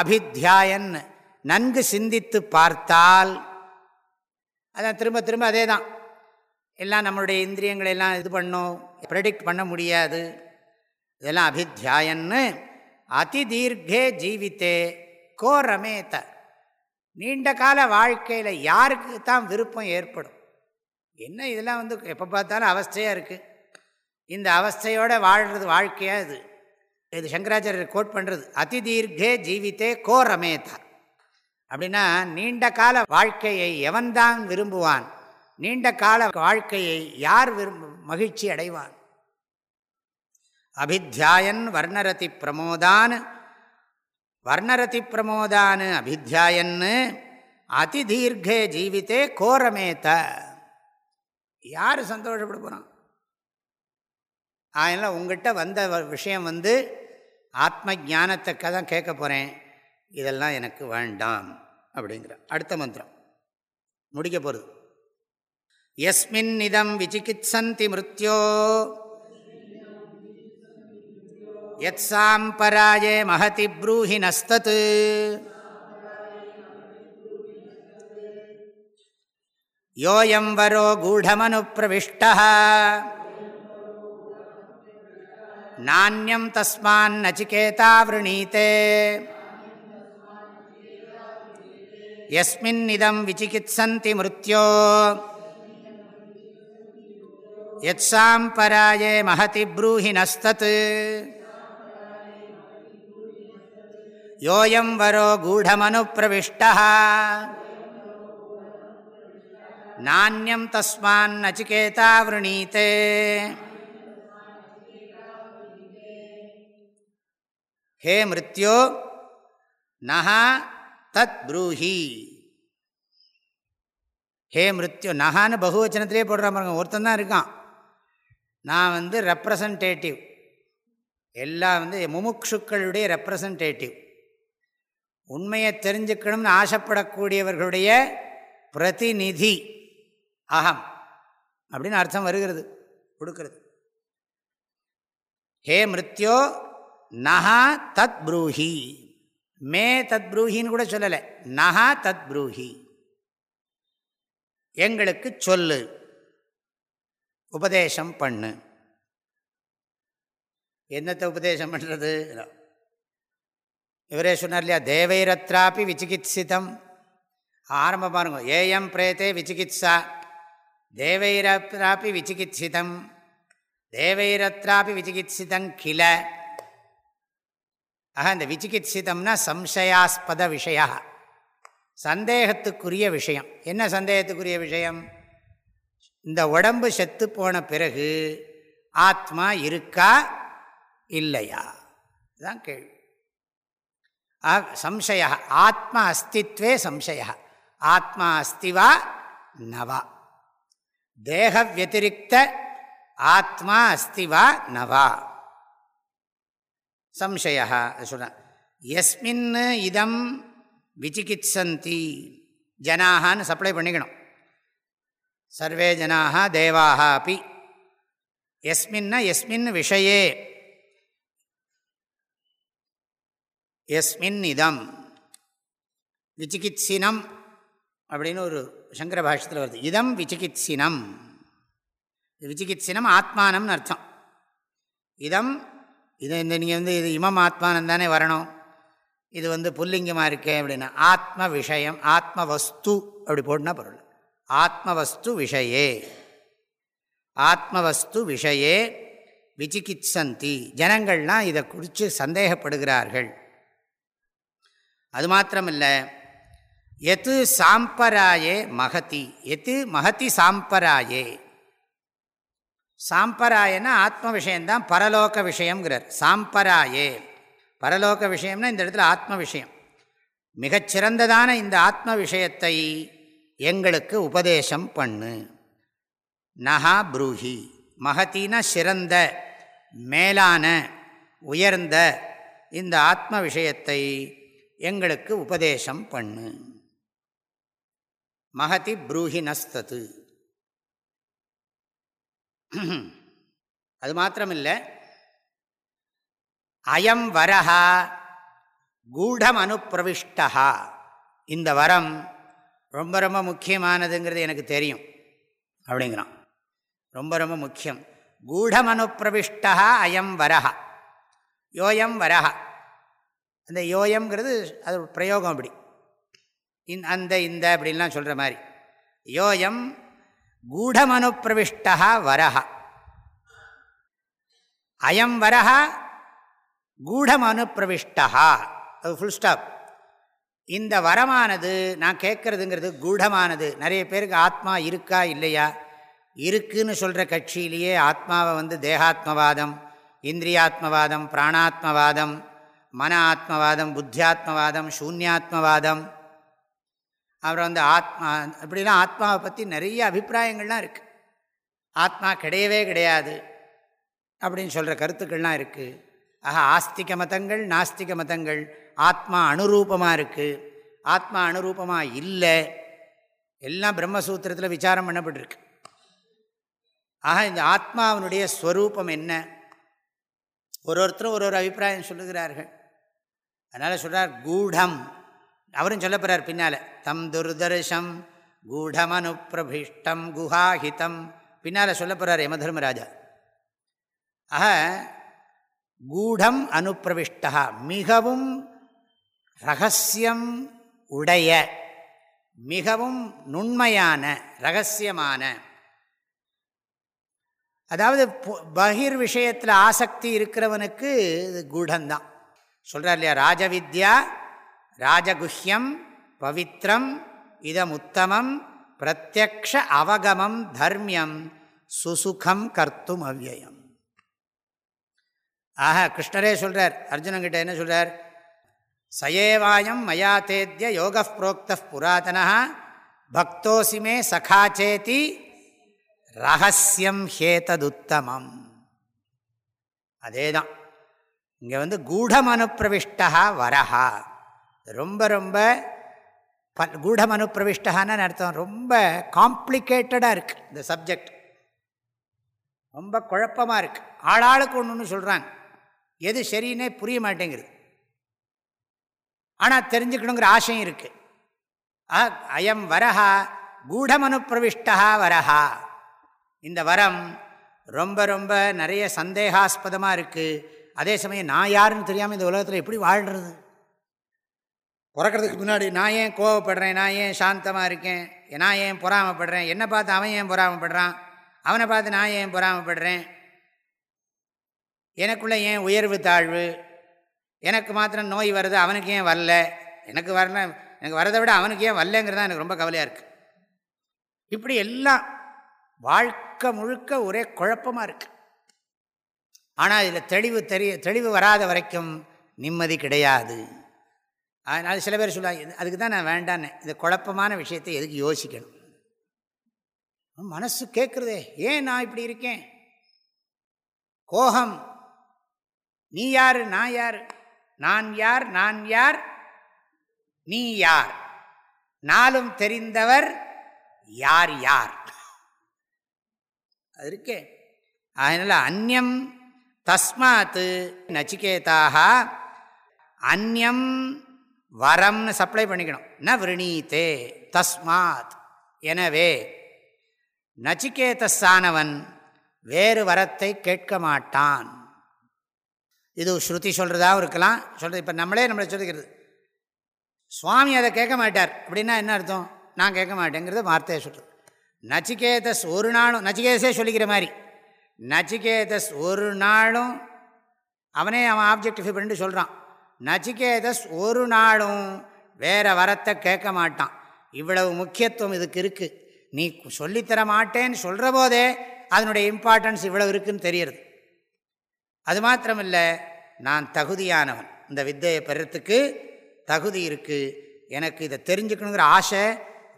அபித்தியாயன் நன்கு சிந்தித்து பார்த்தால் அதான் திரும்ப திரும்ப அதே தான் எல்லாம் நம்மளுடைய இந்திரியங்களை எல்லாம் இது பண்ணும் ப்ரெடிக்ட் பண்ண முடியாது. இதெல்லாம் அபித்தியாயன்னு அதிதீர்கே ஜீவித்தே கோ ரமேத்த நீண்ட கால வாழ்க்கையில் யாருக்கு தான் விருப்பம் ஏற்படும்? என்ன இதெல்லாம் வந்து எப்போ பார்த்தாலும் அவஸ்தையாக இருக்குது இந்த அவஸ்தையோடு வாழ்கிறது வாழ்க்கையாக இது. இது சங்கராச்சாரியர் கோட் பண்ணுறது அதி தீர்க்கே ஜீவித்தே கோ ரமேதா அப்படின்னா நீண்ட கால வாழ்க்கையை எவன்தான் விரும்புவான்? நீண்ட கால வாழ்க்கையை யார் விரும்ப மகிழ்ச்சி அடைவான்? அபித்தியாயன் வர்ணரதி பிரமோதான். வர்ணரதி பிரமோதான் அபித்தியாயன்னு அதிதீர்க்கே ஜீவித்தே கோரமேத்த யார் சந்தோஷப்பட போகிறான் அதனால் உங்கள்கிட்ட வந்த விஷயம் வந்து ஆத்ம ஞானத்தை தான் கேட்க போகிறேன் இதெல்லாம் எனக்கு வேண்டாம் அப்படிங்கிற. அடுத்த மந்திரம். முடிக்க போகிறது எஸ்மின் இதம் விசிகித்சந்தி மிருத்யோ. எத் சாம்பராஜே மகதி ப்ரூஹி நஸ்தத்து யோயம் வரோ கூடமனு பிரவிஷ்டா நானியம் தஸ்மான் நச்சிகேதா விரணீத்தே யஸ்மின் இதம் விசிகித்சந்தி மிருத்யோ யத் சாம்பராயே மகதி ப்ரூஹி நஸ்தத் யோயம் வரோ ஹே மிருத்யோ நகா தத் ப்ரூஹி. ஹே மிருத்யோ நகான்னு பகுவச்சனத்திலே போடுற பாருங்க ஒருத்தன் தான் இருக்கான். நான் வந்து ரெப்ரசன்டேட்டிவ் எல்லாம் வந்து முமுக்ஷுக்களுடைய ரெப்ரசன்டேட்டிவ் உண்மையை தெரிஞ்சுக்கணும்னு ஆசைப்படக்கூடியவர்களுடைய பிரதிநிதி. அகம் அப்படின்னு அர்த்தம் வருகிறது கொடுக்கறது. ஹே மிருத்யோ நகா தத் ப்ரூஹி மே தத் ப்ரூஹின்னு கூட சொல்லலை. நகா தத் ப்ரூஹி எங்களுக்கு சொல்லு. உபதேசம் பண்ணு. என்னத்தை உபதேசம் பண்ணுறது இவரே சொன்னார் இல்லையா? தேவைரத்ராப்பி விசிகித்சிதம். ஆரம்பம் பாருங்க. ஏஎம் பிரேத்தே விசிகித்சா. தேவைரத்ராப்பி விசிகித்சிதம். தேவைரத்ராப்பி விசிகித்சிதம் கில ஆக இந்த விசிகித்சிதம்னா சம்சயாஸ்பத விஷயா. சந்தேகத்துக்குரிய விஷயம். என்ன சந்தேகத்துக்குரிய விஷயம்? இந்த உடம்பு செத்து போன பிறகு ஆத்மா இருக்கா இல்லையா? இதுதான் கேள்வி. சம்சய. ஆத்மா அஸ்தித்வே சம்சய. ஆத்மா அஸ்திவா நவா. தேக வத்திரிக்த ஆத்மா அஸ்திவா நவா. சம்சயா சொல்கிறேன் எஸ்மின் இதம் விசிகித்சந்தி. ஜனாகான்னு சப்ளை பண்ணிக்கணும். சர்வே ஜனாக தேவாக அப்படி எஸ்மின்னா எஸ்மின் விஷயே. எஸ்மின் இதம். விசிகித்சினம் அப்படின்னு ஒரு சங்கர பாஷத்தில் வருது. இதம் விசிகித்சினம். விசிகித்சினம் ஆத்மானம்னு அர்த்தம். இதம் இது இந்த நீங்கள் வந்து இது இமம் ஆத்மானம் தானே வரணும். இது வந்து புல்லிங்கமாக இருக்கே அப்படின்னா ஆத்ம விஷயம் ஆத்ம வஸ்து அப்படி போட்டுனா பொருள். ஆத்மவஸ்து விஷயே. ஆத்மவஸ்து விஷயே விசிகித்சந்தி ஜனங்கள்லாம் இதை குறித்து சந்தேகப்படுகிறார்கள். அது மாத்திரமில்லை எது சாம்பராயே மகதி எது மகதி சாம்பராயே? சாம்பராயன்னா ஆத்ம விஷயந்தான் பரலோக விஷயங்கிறார் சாம்பராயே. பரலோக விஷயம்னா இந்த இடத்துல ஆத்ம விஷயம் மிகச்சிறந்ததான இந்த ஆத்ம விஷயத்தை எங்களுக்கு உபதேசம் பண்ணு. நகா ப்ரூஹி. மகத்தின சிறந்த மேலான உயர்ந்த இந்த ஆத்ம விஷயத்தை எங்களுக்கு உபதேசம் பண்ணு. மகதி ப்ரூஹி நஸ்தது அது மாத்திரமில்லை. அயம் வரஹா கூடம் அனுப்பிரவிஷ்டா இந்த வரம் ரொம்ப ரொம்ப முக்கியமானதுங்கிறது எனக்கு தெரியும் அப்படிங்கிறான். ரொம்ப ரொம்ப முக்கியம். கூடம் அனுப்பிரவிஷ்டா அயம் வரஹா. யோயம் வரஹா. அந்த யோயம்ங்கிறது அது பிரயோகம் அப்படி. இன் அந்த இந்த அப்படின்லாம் சொல்கிற மாதிரி. யோயம் கூடமனுப்பிரவிஷ்டா வரஹா அயம் வரஹா கூடம் அனுப்பிரவிஷ்டா அது ஃபுல் ஸ்டாப் இந்த வரமானது நான் கேட்குறதுங்கிறது கூடமானது. நிறைய பேருக்கு ஆத்மா இருக்கா இல்லையா? இருக்குன்னு சொல்கிற கட்சியிலேயே ஆத்மாவை வந்து தேகாத்மவாதம் இந்திரியாத்மவாதம் பிராணாத்மவாதம் மன ஆத்மவாதம் புத்தியாத்மவாதம் சூன்யாத்மவாதம் அப்புறம் வந்து ஆத்மா இப்படிலாம் ஆத்மாவை பற்றி நிறைய அபிப்பிராயங்கள்லாம் இருக்குது ஆத்மா கிடையவே கிடையாது அப்படின்னு சொல்கிற கருத்துக்கள்லாம் இருக்குது ஆக ஆஸ்திக மதங்கள் நாஸ்திக மதங்கள் ஆத்மா அனுரூபமாக இருக்குது ஆத்மா அனுரூபமாக இல்லை. எல்லாம் பிரம்மசூத்திரத்தில் விசாரம் பண்ணப்பட்டிருக்கு. ஆக இந்த ஆத்மாவினுடைய ஸ்வரூபம் என்ன? ஒரு ஒருத்தரும் ஒரு ஒரு அபிப்பிராயம் சொல்லுகிறார்கள். அதனால் சொல்கிறார் கூடம். அவரும் சொல்ல போகிறார் பின்னால். தம் துர்தர்ஷம் கூடமனுப்பிரபிஷ்டம் குஹாஹிதம். பின்னால் சொல்ல போகிறார் யமதர்மராஜா. ஆக கூடம் அனுப்பிரவிஷ்டா மிகவும் ரகசியம் உடைய மிகவும் நுண்மையான ரகசியமான. அதாவது பகிர் விஷயத்தில் ஆசக்தி இருக்கிறவனுக்கு இது கூடந்தான் சொல்கிறார் இல்லையா ராஜவித்யா ராஜகுஹ்யம் பவித்ரம் இதமுத்தமம் பிரத்யக்ஷ அவகமம் தர்மியம் சுசுகம் கர்த்தும் அவ்வியம் ஆஹா கிருஷ்ணரே சொல்கிறார் அர்ஜுனங்கிட்ட என்ன சொல்கிறார் சயேவாயம் மயா தேத்திய யோக புரோக்த புராதனா பக்தோசிமே சகாச்சேதி ரகசியம் ஹேததுத்தமம். அதே தான் இங்கே வந்து கூடமனுப்பிரவிஷ்டா வரஹா. ரொம்ப ரொம்ப ப கூடமனுப்பிரவிஷ்டான்னு அர்த்தம். ரொம்ப காம்ப்ளிகேட்டடாக இருக்குது இந்த சப்ஜெக்ட் ரொம்ப குழப்பமாக இருக்குது ஆளாளுக்கு ஒன்று சொல்கிறாங்க எது சரின்னே புரிய மாட்டேங்குது. ஆனால் தெரிஞ்சுக்கணுங்கிற ஆசையும் இருக்குது அயம் வரஹா கூடமனுப்பிரவிஷ்டா வரஹா. இந்த வரம் ரொம்ப ரொம்ப நிறைய சந்தேகாஸ்பதமாக இருக்குது அதே சமயம் நான் யாருன்னு தெரியாமல் இந்த உலகத்தில் எப்படி வாழ்கிறது பிறக்கிறதுக்கு முன்னாடி நான் ஏன் கோவப்படுறேன்? நான் ஏன் சாந்தமாக இருக்கேன்? நான் ஏன் பொறாமப்படுறேன்? என்னை பார்த்து அவன் ஏன் பொறாமப்படுறான்? அவனை பார்த்து நான் ஏன் பொறாமப்படுறேன்? எனக்குள்ளே ஏன் உயர்வு தாழ்வு? எனக்கு மாத்திரம் நோய் வருது அவனுக்கு ஏன் வரல? எனக்கு வரல எனக்கு வரதை விட அவனுக்கு ஏன் வரலங்கிறதா எனக்கு ரொம்ப கவலையாக இருக்குது இப்படி எல்லாம் வாழ்க்கை முழுக்க ஒரே குழப்பமாக இருக்குது ஆனால் இதில் தெளிவு தெரிய தெளிவு வராத வரைக்கும் நிம்மதி கிடையாது. அதனால் சில பேர் சொல்லுவாங்க அதுக்கு தான் நான் வேண்டான்னு. இந்த குழப்பமான விஷயத்தை எதுக்கு யோசிக்கணும்? மனசு கேட்குறதே ஏன் நான் இப்படி இருக்கேன்? கோகம் நீ யார்? நான் யார்? நான் யார்? நான் யார்? நீ யார்? நாளும் தெரிந்தவர் யார் யார்? அது இருக்கே. அதனால் அந்நியம் தஸ்மாத்து நச்சிகேதாக அந்நியம் வரம்னு சப்ளை பண்ணிக்கணும். ந விரணீத்தே தஸ்மாத். எனவே நச்சிகேதஸானவன் வேறு வரத்தை கேட்க மாட்டான். இது ஸ்ருதி சொல்கிறதாகவும் இருக்கலாம். சொல்கிறது இப்போ நம்மளே நம்மளை சொல்லிக்கிறது. சுவாமி அதை கேட்க மாட்டார். அப்படின்னா என்ன அர்த்தம்? நான் கேட்க மாட்டேங்கிறது வார்த்தையை சொல்கிறது நச்சிகேதஸ் ஒரு நாளும் நச்சிகேதஸே சொல்லிக்கிற மாதிரி. நச்சிகேதஸ் ஒரு நாளும் அவனே அவன் ஆப்ஜெக்டிஃபை பண்ணிட்டு சொல்கிறான் நச்சிகேதஸ் ஒரு நாளும் வேற வரத்தை கேட்க மாட்டான். இவ்வளவு முக்கியத்துவம் இதுக்கு இருக்குது நீ சொல்லித்தர மாட்டேன்னு சொல்கிற போதே அதனுடைய இம்பார்ட்டன்ஸ் இவ்வளவு இருக்குதுன்னு தெரியுது. அது மாத்திரமில்லை நான் தகுதியானவன். இந்த வித்தையை பெறத்துக்கு தகுதி இருக்குது எனக்கு இதை தெரிஞ்சுக்கணுங்கிற ஆசை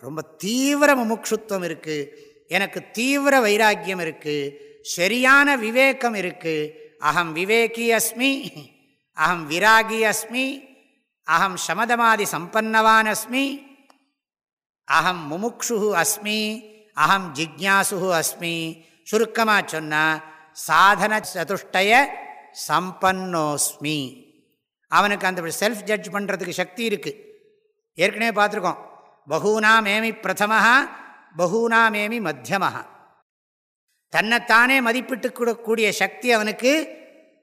ரொம்ப தீவிர முமுட்சுத்துவம் இருக்குது எனக்கு தீவிர வைராக்கியம் இருக்குது சரியான விவேகம் இருக்குது அகம் விவேகி அஸ்மி அகம் விராகி அஸ்மி அகம் சமதமாதி சம்பன்னவான் அஸ்மி அகம் முமுக்ஷு அஸ்மி அகம் ஜிக்யாசு அஸ்மி. சுருக்கமாக சொன்னால் சாதன சதுஷ்டய சம்பன்னோஸ்மி. அவனுக்கு அந்த செல்ஃப் ஜட்ஜ் பண்ணுறதுக்கு சக்தி இருக்குது ஏற்கனவே பார்த்துருக்கோம். பகூனாமேமி பகூனாம் ஏமி மத்தியமாக தன்னைத்தானே மதிப்பிட்டு கூடக்கூடிய சக்தி அவனுக்கு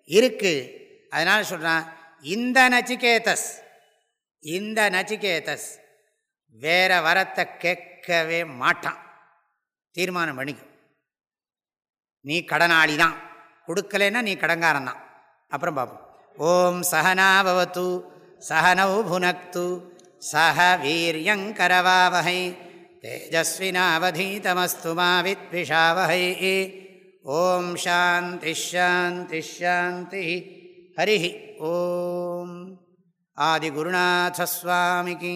இருக்குது அதனால் சொல்கிறான் இந்த நச்சிகேதஸ் இந்த நச்சிகேதஸ் வேற வரத்தை கேட்கவே மாட்டான். தீர்மானம் பண்ணிக்கும் நீ கடனாளி தான் கொடுக்கலன்னா நீ கடங்காரன் தான் அப்புறம் பார்ப்போம். ஓம் சகனாபவத்து சகனௌ புனக்து சக வீரியங்கரவாவகை தேஜஸ்வினாவதீதமஸ்து மா வித்விஷாவகை ஓம் சாந்திஷாந்திஷாந்தி ஹரி ஓம் ஆதிகுருநாசஸ்வாமிகி